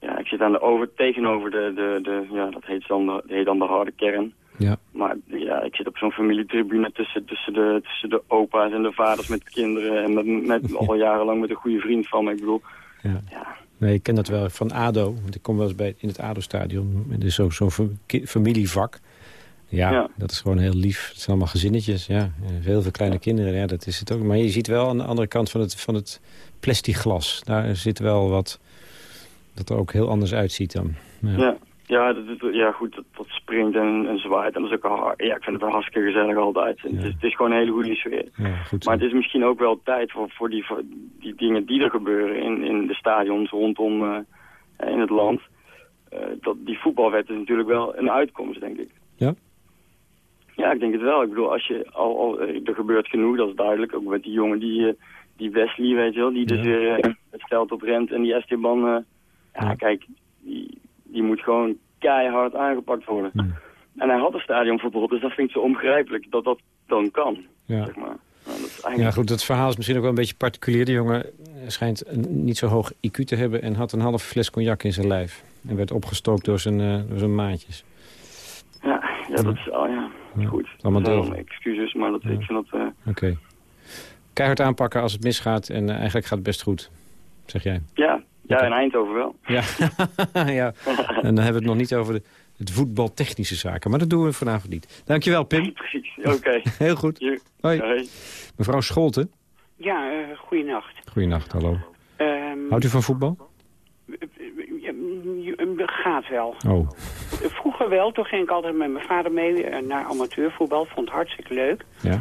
Ja, ik zit aan de over, tegenover de, de, de ja, dat heet dan de, heet dan de harde kern. Ja. Maar ja, ik zit op zo'n familietribune tussen, tussen, de, tussen de opa's en de vaders met kinderen. En met, met al jarenlang met een goede vriend van me. Ik bedoel, ja. ja. Nee, ik ken dat wel van ADO. Want ik kom wel eens bij, in het ADO-stadion. Het is zo'n zo familievak. Ja, ja, dat is gewoon heel lief. Het zijn allemaal gezinnetjes. Ja, heel veel kleine kinderen. Ja, dat is het ook. Maar je ziet wel aan de andere kant van het, van het plasticglas. Daar zit wel wat... Dat er ook heel anders uitziet dan. ja. Ja, dat, ja goed, dat, dat springt en, en zwaait. En dat is ook al, ja, ik vind het wel hartstikke gezellig altijd. Het, is, het, is, gewoon een hele goede sfeer. Ja, goed maar het is misschien ook wel tijd voor, voor, die, voor die dingen die er gebeuren in, in de stadions rondom uh, in het land. Uh, dat, die voetbalwet is natuurlijk wel een uitkomst, denk ik. Ja? Ja, ik denk het wel. Ik bedoel, als je al, al er gebeurt genoeg, dat is duidelijk. Ook met die jongen, die, die Wesley, weet je wel, die dus weer het veld op rent en die Esteban... ja, kijk, die, die moet gewoon keihard aangepakt worden. Hmm. En hij had een stadionverbod, dus dat vind ik zo onbegrijpelijk dat dat dan kan. Ja. Zeg maar. Nou, Ja, goed, dat verhaal is misschien ook wel een beetje particulier. De jongen schijnt een niet zo hoog IQ te hebben... en had een half fles cognac in zijn lijf. En werd opgestookt door zijn, uh, door zijn maatjes. Ja, ja, dat is... Oh ja, ja. goed. Allemaal deel. Excuses, maar dat, ik vind dat... Uh... Oké. Keihard aanpakken als het misgaat en uh, eigenlijk gaat het best goed, zeg jij. Ja, ja in Eindhoven wel. Ja, ja. en dan hebben we het nog niet over de, het voetbaltechnische zaken. Maar dat doen we vanavond niet. Dankjewel, Pim. Precies, oké. Heel goed. Hoi. Mevrouw Scholten. Ja, uh, goeienacht. Goeienacht, hallo. Um, Houdt u van voetbal? Gaat wel. Oh. Vroeger wel, toen ging ik altijd met mijn vader mee eh, naar amateurvoetbal. Vond het hartstikke leuk. Ja.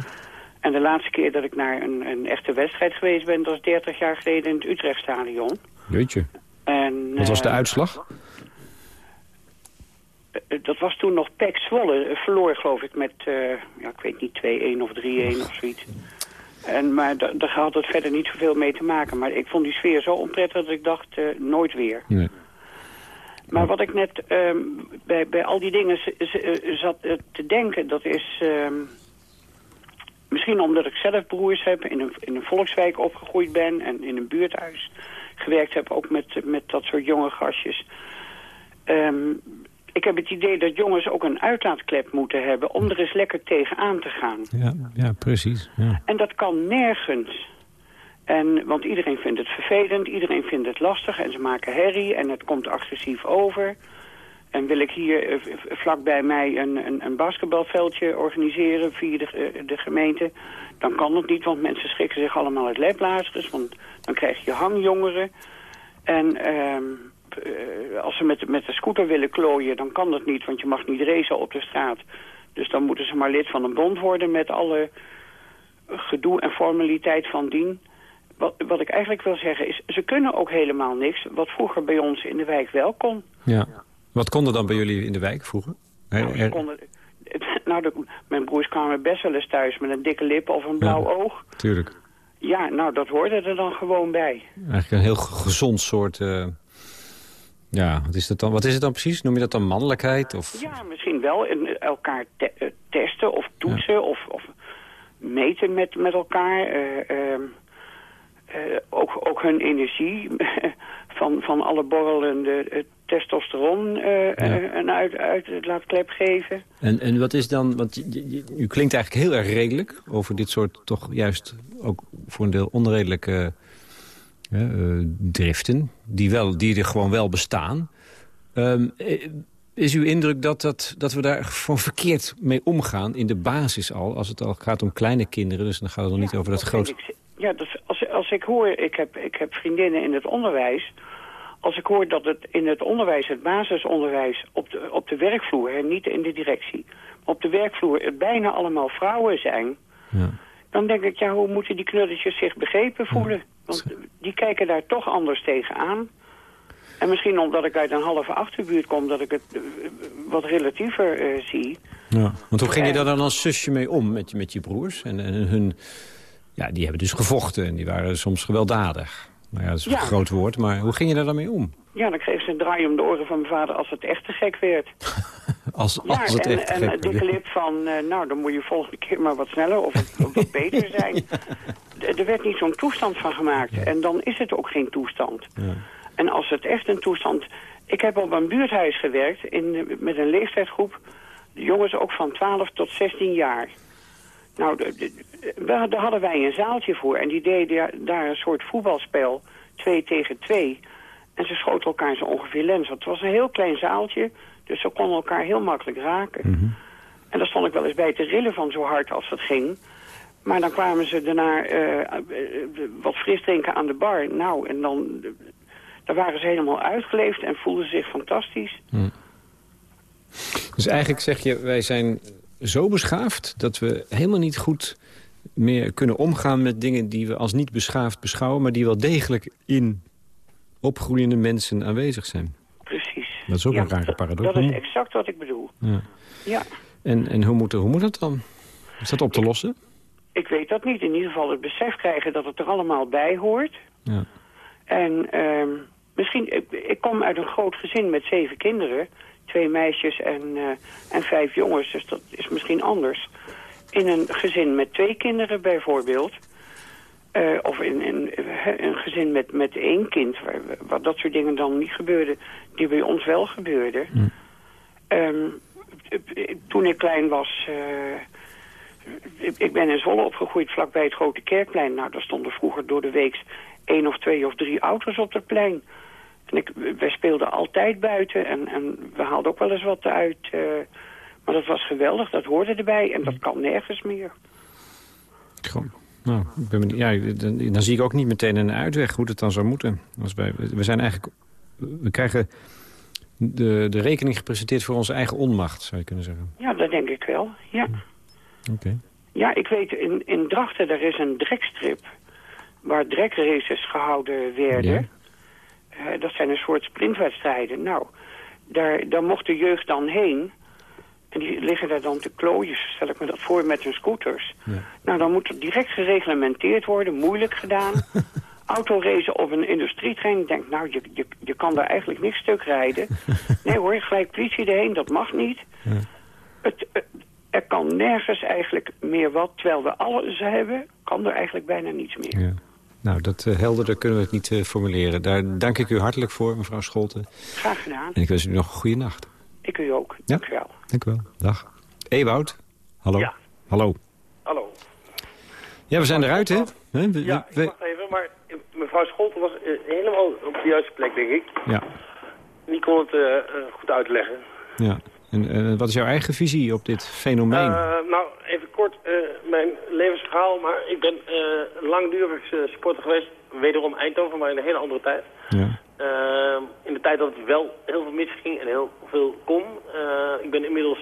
En de laatste keer dat ik naar een, een echte wedstrijd geweest ben... dat was 30 jaar geleden in het Utrechtstadion. Jeetje. En, Wat was de uitslag? Eh, dat was toen nog Pek Zwolle. Eh, verloor geloof ik met, uh, ja, ik weet niet, 2-1 of 3-1 of zoiets. En, maar daar had het verder niet zoveel mee te maken. Maar ik vond die sfeer zo onprettig dat ik dacht, uh, nooit weer. Nee. Maar wat ik net um, bij, bij al die dingen zat te denken, dat is... Um, misschien omdat ik zelf broers heb, in een, in een volkswijk opgegroeid ben... en in een buurthuis gewerkt heb, ook met, met dat soort jonge gastjes... Um, ik heb het idee dat jongens ook een uitlaatklep moeten hebben... om er eens lekker tegenaan te gaan. Ja, ja precies. Ja. En dat kan nergens. En, want iedereen vindt het vervelend, iedereen vindt het lastig... en ze maken herrie en het komt agressief over. En wil ik hier uh, vlak bij mij een, een, een, basketbalveldje organiseren via de, uh, de, gemeente... dan kan het niet, want mensen schrikken zich allemaal uit leplazers... want dan krijg je hangjongeren... En uh, uh, als ze met, met de scooter willen klooien, dan kan dat niet, want je mag niet racen op de straat. Dus dan moeten ze maar lid van een bond worden met alle gedoe en formaliteit van dien. Wat, wat ik eigenlijk wil zeggen is, ze kunnen ook helemaal niks, wat vroeger bij ons in de wijk wel kon. Ja. Wat kon er dan bij jullie in de wijk vroeger? Nou, konden, nou de, mijn broers kwamen best wel eens thuis met een dikke lip of een blauw ja, oog. Tuurlijk. Ja, nou dat hoorde er dan gewoon bij. Eigenlijk een heel gezond soort... Uh ja, wat is, dat dan, wat is het dan precies? Noem je dat dan mannelijkheid? Of? Ja, misschien wel. elkaar te eh, testen of toetsen of, of, meten met, met elkaar. Uh, uh, ook, ook hun energie van, van alle borrelende testosteron ja. een uit, uit laat klep geven. En, en wat is dan, want u klinkt eigenlijk heel erg redelijk over dit soort toch juist ook voor een deel onredelijke uh, driften, die, wel, die er gewoon wel bestaan. Um, is uw indruk dat, dat, dat we daar gewoon verkeerd mee omgaan in de basis al... als het al gaat om kleine kinderen, dus dan gaat het nog niet over dat grote... Ja, dus als, als ik hoor, ik heb, ik heb vriendinnen in het onderwijs... als ik hoor dat het in het onderwijs, het basisonderwijs... op de, op de werkvloer, niet in de directie... maar op de werkvloer het bijna allemaal vrouwen zijn... Ja. dan denk ik, ja, hoe moeten die knulletjes zich begrepen voelen? Want die kijken daar toch anders tegenaan. En misschien omdat ik uit een halve achterbuurt kom... dat ik het eh, wat relatiever uh, zie. Ja, want hoe ging je daar dan als zusje mee om met, met je broers? En, en hun, ja, die hebben dus gevochten en die waren soms gewelddadig. Nou ja, dat is een groot woord, maar hoe ging je daar dan mee om? Ja, dan kreeg ze een draai om de oren van mijn vader als het echt te gek werd. als, als het en, echt te en, gek En een dikke lip van, uh, nou, dan moet je volgende keer maar wat sneller of, of wat beter zijn. Er werd niet zo'n toestand van gemaakt. En dan is het ook geen toestand. Ja. En als het echt een toestand... Ik heb op een buurthuis gewerkt in, met een leeftijdsgroep... jongens ook van 12 tot 16 jaar. Nou, daar hadden wij een zaaltje voor. En die deden daar een soort voetbalspel, twee tegen twee. En ze schoten elkaar zo ongeveer lens. Het was een heel klein zaaltje, dus ze konden elkaar heel makkelijk raken. Mhm. En daar stond ik wel eens bij te rillen van zo hard als dat ging. Maar dan kwamen ze daarna uh, wat fris drinken aan de bar. Nou, en dan, dan waren ze helemaal uitgeleefd en voelden zich fantastisch. Mhm. Dus eigenlijk zeg je, wij zijn zo beschaafd dat we helemaal niet goed meer kunnen omgaan met dingen die we als niet beschaafd beschouwen... maar die wel degelijk in opgroeiende mensen aanwezig zijn. Precies. Dat is ook een rare paradox. Dat is exact wat ik bedoel. Ja. ja. En, en hoe, moet, hoe moet dat dan? Is dat op te lossen? Ik weet dat niet. In ieder geval het besef krijgen dat het er allemaal bij hoort. Ja. En uh, misschien, ik, ik, kom uit een groot gezin met zeven kinderen. Twee meisjes en, en vijf jongens. Dus dat is misschien anders. In een gezin met twee kinderen bijvoorbeeld... of in, in, een gezin met, met één kind, waar, waar, dat soort dingen dan niet gebeurden... die bij ons wel gebeurden... Hm. Ehm, toen ik klein was... Ik, ik, ben in Zwolle opgegroeid vlakbij het Grote Kerkplein. Nou, daar stonden vroeger door de week één of twee of drie auto's op het plein. En ik, wij speelden altijd buiten en, en we haalden ook wel eens wat uit. Uh, maar dat was geweldig, dat hoorde erbij en dat kan nergens meer. Gewoon. Nou, ik ben, ja, dan, dan, zie ik ook niet meteen een uitweg hoe het dan zou moeten. Als wij, we zijn eigenlijk, we krijgen de, de rekening gepresenteerd voor onze eigen onmacht, zou je kunnen zeggen. Ja, dat denk ik wel, ja. Oké. Ja, ik weet, in, in Drachten, er is een drekstrip waar drekraces gehouden werden. Uh, dat zijn een soort sprintwedstrijden. Nou, daar, daar mocht de jeugd dan heen. En die liggen daar dan te klooien, stel ik me dat voor, met hun scooters. Ja. Nou, dan moet het direct gereglementeerd worden, moeilijk gedaan. Autoracen op een industrietrein, denk, nou, je, je, je kan daar eigenlijk niks stuk rijden. Nee hoor, gelijk politie erheen, dat mag niet. Ja. Het, er kan nergens eigenlijk meer wat. Terwijl we alles hebben, kan er eigenlijk bijna niets meer. Ja. Nou, dat uh, helderder kunnen we het niet uh, formuleren. Daar dank ik u hartelijk voor, mevrouw Scholten. Graag gedaan. En ik wens u nog een goede nacht. Ik u ook. Ja? Dank u wel. Dank u wel. Dag. Ewoud, hallo. Ja. Hallo. Hallo. Ja, we zijn eruit, hè? ja, we... wacht even, maar mevrouw Scholten was uh, helemaal op de juiste plek, denk ik. Ja. Die kon het goed uitleggen. Ja. En wat is jouw eigen visie op dit fenomeen? nou, even kort, mijn levensverhaal. Maar ik ben langdurig supporter geweest. Wederom Eindhoven, maar in een hele andere tijd. Ja. in de tijd dat het wel heel veel misging en heel veel kon. ik ben inmiddels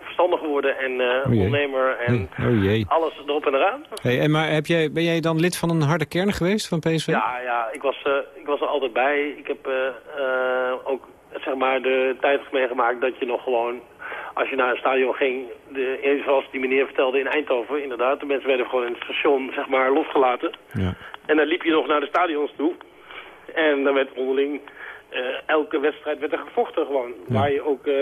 verstandig geworden en oh ondernemer en oh jee. alles erop en eraan. Hey, en maar heb jij, ben jij dan lid van een harde kern geweest van PSV? Ja, ja ik, was, ik was er altijd bij. Ik heb ook zeg maar, de tijd meegemaakt dat je nog gewoon, als je naar een stadion ging, de, zoals die meneer vertelde in Eindhoven, inderdaad, de mensen werden gewoon in het station, zeg maar, losgelaten. Ja. En dan liep je nog naar de stadions toe. En dan werd onderling, uh, elke wedstrijd werd er gevochten gewoon. Waar je ook, uh,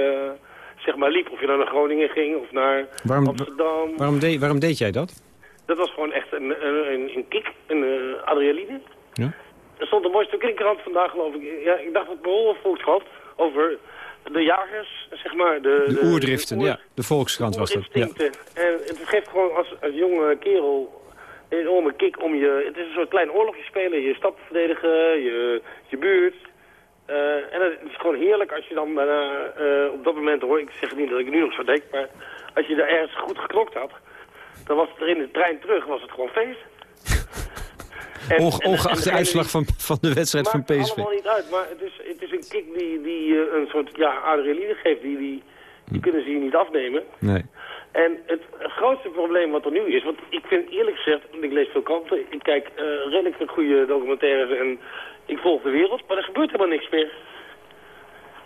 zeg maar, liep. Of je naar Groningen ging of naar waarom, Amsterdam. Waarom, deed, waarom deed jij dat? Dat was gewoon echt een, een, een kick, een uh, adrenaline. Ja. Er stond een mooi stuk in de krant vandaag, geloof ik. Ja, ik dacht dat het behoorlijk Volkskrant over de jagers, zeg maar. De, de, de oerdriften, ja. De Volkskrant was dat. Ja. En het geeft gewoon als, als jonge kerel een enorme kick om je... Het is een soort klein oorlogje spelen. Je stad verdedigen, je, je buurt. Uh, en het is gewoon heerlijk als je dan bijna uh, op dat moment hoor. Ik zeg niet dat ik nu nog zo denk, maar als je er ergens goed geklokt had, dan was het er in de trein terug, was het gewoon feest. En, ongeacht de uitslag van, van de wedstrijd van PSV. Het allemaal niet uit, maar het is, het is een kick die, die uh, een soort ja, adrenaline geeft. Die, die, die hm. kunnen ze je niet afnemen. Nee. En het grootste probleem wat er nu is, want ik vind eerlijk gezegd, ik lees veel kranten, ik kijk uh, redelijk goede documentaires en ik volg de wereld, maar er gebeurt helemaal niks meer.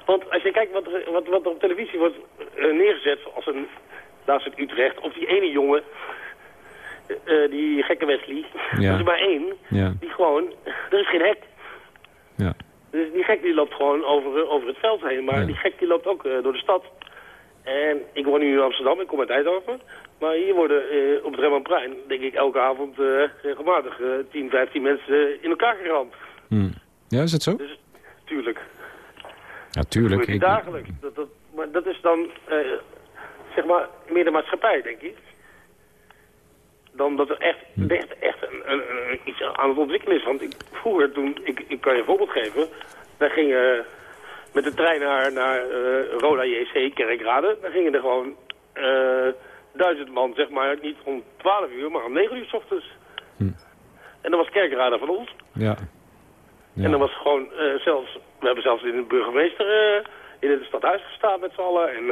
Want als je kijkt wat er, wat, wat er op televisie wordt uh, neergezet, als een, laatst het Utrecht, of die ene jongen uh, die gekke Wesley. Ja. Er is maar één. Ja. Die gewoon... Er is geen hek. Ja. Dus die gek die loopt gewoon over, over het veld heen. Maar die gek die loopt ook uh, door de stad. En ik woon nu in Amsterdam, ik kom uit Eindhoven. Maar hier worden uh, op het Rembrandtplein, denk ik, elke avond regelmatig 10, 15 mensen in elkaar geramd. Hmm. Ja, is het zo? Dus, tuurlijk. Ja, tuurlijk. Dat dagelijks. Dat, dat, maar dat is dan, zeg maar, meer de maatschappij, denk ik dan dat er echt, hm. echt, echt een, een, een, iets aan het ontwikkelen is. Want ik, vroeger, toen, ik, ik kan je een voorbeeld geven, wij gingen met de trein naar, naar uh, Roda JC, Kerkrade, dan gingen er gewoon uh, duizend man, zeg maar, niet om 12 uur, maar om 9 uur s ochtends. Hm. En dat was Kerkrade van ons. Ja. ja. En dan was gewoon uh, zelfs, we hebben zelfs in de burgemeester in het stadhuis gestaan met z'n allen. En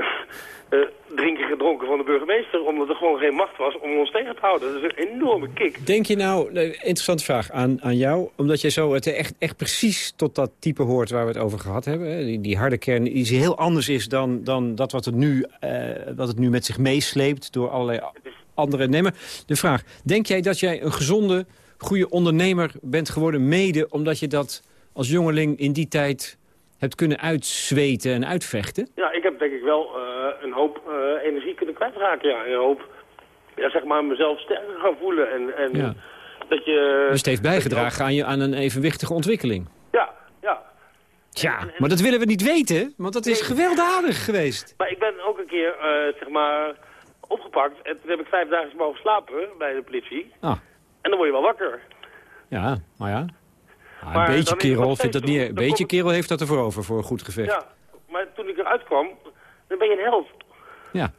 uh, drinken gedronken van de burgemeester. Omdat er gewoon geen macht was om ons tegen te houden. Dat is een enorme kick. Denk je nou, interessante vraag aan, aan jou. Omdat jij zo het echt, echt precies tot dat type hoort waar we het over gehad hebben. Die, die harde kern die heel anders is dan, dan dat wat het, nu, uh, wat het nu met zich meesleept. Door allerlei andere nemen. De vraag, denk jij dat jij een gezonde, goede ondernemer bent geworden. Mede omdat je dat als jongeling in die tijd hebt kunnen uitzweten en uitvechten? Ja, ik heb denk ik wel een hoop energie kunnen kwijtraken. Ja. een hoop, ja, zeg maar, mezelf sterker gaan voelen. En, en ja. dat je, dus het heeft bijgedragen aan, je, aan een evenwichtige ontwikkeling? Ja, ja. Tja, maar dat willen we niet weten, want dat is gewelddadig geweest. Maar ik ben ook een keer, zeg maar, opgepakt. En toen heb ik vijf dagen mogen slapen bij de politie. Ah. En dan word je wel wakker. Ja, maar ja. Ah, een beetje kerel, vindt dat niet, een beetje kerel heeft dat ervoor over, voor een goed gevecht. Ja, maar toen ik eruit kwam, dan ben je een held. Ja.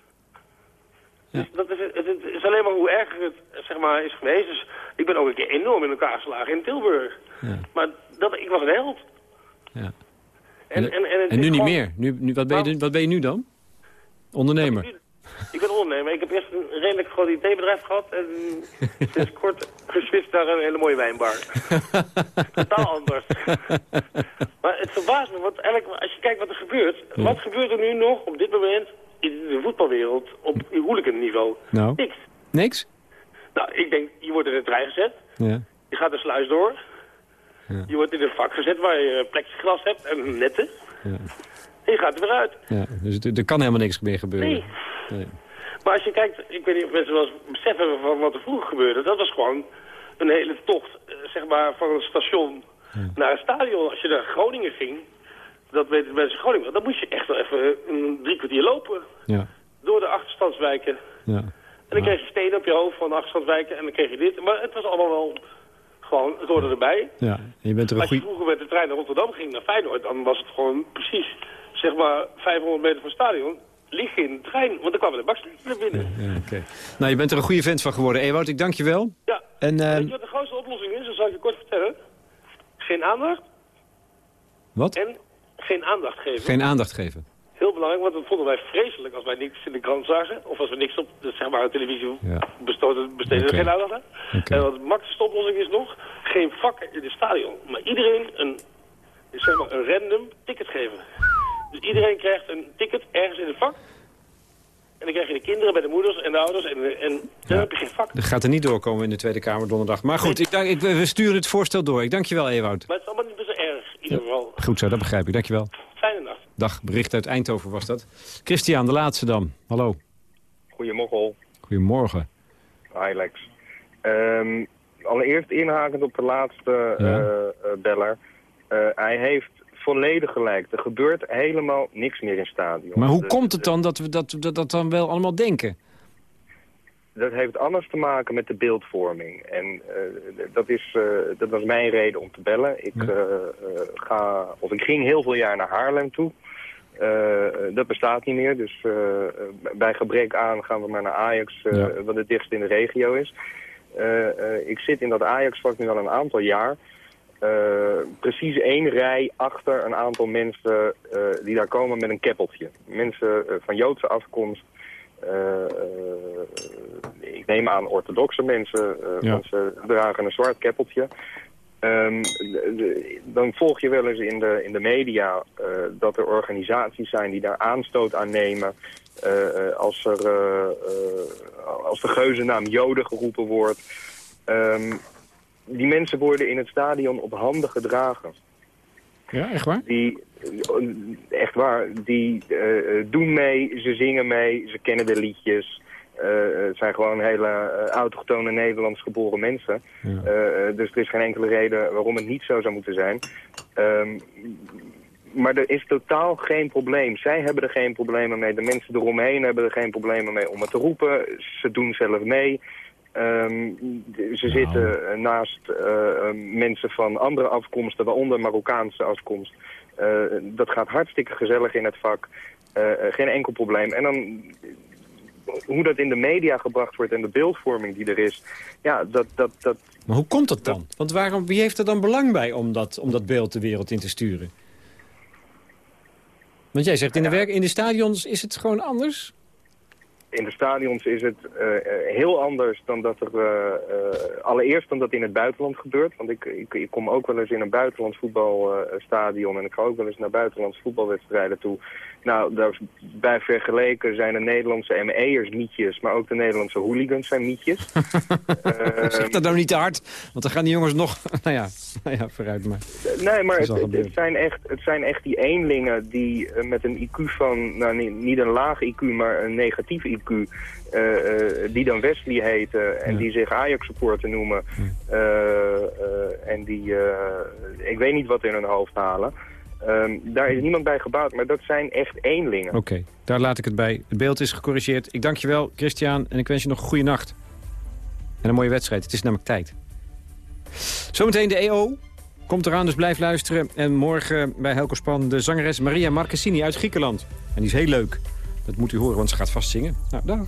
Dus dat is, het, is alleen maar hoe erger het zeg maar, is geweest. Dus ik ben ook een keer enorm in elkaar geslagen in Tilburg. Ja. Maar dat, ik was een held. Ja. En, en, en, en nu niet meer? Nu, nu, wat, ben je, wat ben je nu dan? Ondernemer? Ik ben ondernemer. Ik heb eerst redelijk groot IT-bedrijf gehad. En sinds kort geswitcht naar een hele mooie wijnbar. Totaal anders. maar het verbaast me, want eigenlijk, als je kijkt wat er gebeurt... Wat gebeurt er nu nog op dit moment in de voetbalwereld op niveau? Nou. Niks. Niks? Nou, ik denk, je wordt in de trein gezet. Ja. Je gaat de sluis door. Ja. Je wordt in een vak gezet waar je plexiglas hebt en netten. Ja. En je gaat er weer uit. Ja, dus er kan helemaal niks meer gebeuren. Nee. nee. Maar als je kijkt, ik weet niet of mensen wel eens beseffen van wat er vroeger gebeurde. Dat was gewoon een hele tocht, eh, zeg maar, van een station naar een stadion. Als je naar Groningen ging, dat weten mensen Groningen, dan moest je echt wel even een drie kwartier lopen. Ja. Door de achterstandswijken. Ja. En dan kreeg je stenen op je hoofd van de achterstandswijken en dan kreeg je dit. Maar het was allemaal wel gewoon, het hoorde erbij. Ja, je bent er een Als je vroeger met de trein naar Rotterdam ging, naar Feyenoord, dan was het gewoon precies, zeg maar, 500 meter van het stadion liggen in de trein, want dan kwamen de bakstenen binnen. Ja, Nou, je bent er een goede vent van geworden, Ewout. Ik dank je wel. Ja. En, uh... Weet je wat de grootste oplossing is? Dat zal ik je kort vertellen. Geen aandacht. Wat? En geen aandacht geven. Geen aandacht geven. Heel belangrijk, want dat vonden wij vreselijk als wij niks in de krant zagen. Of als we niks op zeg maar, televisie ja. besteden, besteden okay. geen aandacht aan. En wat de makkelijkste oplossing is nog, geen vakken in het stadion. Maar iedereen een, zeg maar, een random ticket geven. Dus iedereen krijgt een ticket ergens in het vak. En dan krijg je de kinderen bij de moeders en de ouders. En, en dan heb je geen vak. Dat gaat er niet doorkomen in de Tweede Kamer donderdag. Maar goed, ik dank, ik, we sturen het voorstel door. Ik dank je wel, Ewout. Maar het is allemaal niet zo erg, in ieder geval. goed zo, dat begrijp ik. Dank je wel. Fijne nacht. Dag, bericht uit Eindhoven was dat. Christian, de laatste dan. Hallo. Goedemorgen. Goedemorgen. Hi Lex. Um, allereerst inhakend op de laatste ja. uh, beller. Uh, hij heeft volledig gelijk. Er gebeurt helemaal niks meer in stadion. Maar hoe komt het dan dat we dat, dat, dat dan wel allemaal denken? Dat heeft alles te maken met de beeldvorming. En uh, dat, is, uh, dat was mijn reden om te bellen. Ik, uh, ga, of ik ging heel veel jaar naar Haarlem toe. dat bestaat niet meer. Dus bij gebrek aan gaan we maar naar Ajax, ja. wat het dichtst in de regio is. ik zit in dat Ajax-vak nu al een aantal jaar. Uh, precies één rij achter een aantal mensen uh, die daar komen met een keppeltje. Mensen uh, van Joodse afkomst. ik neem aan orthodoxe mensen. Ja. Ze dragen een zwart keppeltje. Um, dan volg je wel eens in de, in de media dat er organisaties zijn die daar aanstoot aan nemen. als, er, als de geuzennaam Joden geroepen wordt. Um, die mensen worden in het stadion op handen gedragen. Ja, echt waar? Die, echt waar. Die uh, doen mee, ze zingen mee, ze kennen de liedjes. Uh, het zijn gewoon hele autochtone Nederlands geboren mensen. Ja. dus er is geen enkele reden waarom het niet zo zou moeten zijn. Um, maar er is totaal geen probleem. Zij hebben er geen problemen mee. De mensen eromheen hebben er geen problemen mee om het te roepen. Ze doen zelf mee. Um, ze nou. zitten naast uh, mensen van andere afkomsten, waaronder Marokkaanse afkomst. Uh, dat gaat hartstikke gezellig in het vak. Uh, geen enkel probleem. En dan hoe dat in de media gebracht wordt en de beeldvorming die er is. Ja, dat, dat, dat, maar hoe komt dat dan? Want waarom, wie heeft er dan belang bij om dat, om dat beeld de wereld in te sturen? Want jij zegt in de, werk, in de stadions is het gewoon anders? In de stadions is het uh, heel anders dan dat er... Uh, allereerst dan dat in het buitenland gebeurt. Want ik, ik, ik, kom ook wel eens in een buitenlands voetbalstadion... en ik ga ook wel eens naar buitenlandse voetbalwedstrijden toe. Nou, daarbij vergeleken zijn de Nederlandse ME'ers mietjes, maar ook de Nederlandse hooligans zijn mietjes. zeg dat nou niet te hard, want dan gaan die jongens nog... nou, ja, nou ja, vooruit maar. Nee, maar het, het, zijn echt, het zijn echt die eenlingen die uh, met een IQ van, nou niet, niet een laag IQ, maar een negatief IQ... Uh, uh, die dan Wesley heten en ja. die zich Ajax-supporter noemen. Ja. en die, ik weet niet wat in hun hoofd halen. Um, daar is niemand bij gebouwd, maar dat zijn echt eenlingen. Oké, daar laat ik het bij. Het beeld is gecorrigeerd. Ik dank je wel, Christian, en ik wens je nog een goede nacht. En een mooie wedstrijd. Het is namelijk tijd. Zometeen de EO. Komt eraan, dus blijf luisteren. En morgen bij Helco Span de zangeres Maria Marcassini uit Griekenland. En die is heel leuk. Dat moet u horen, want ze gaat vast zingen. Nou, dag.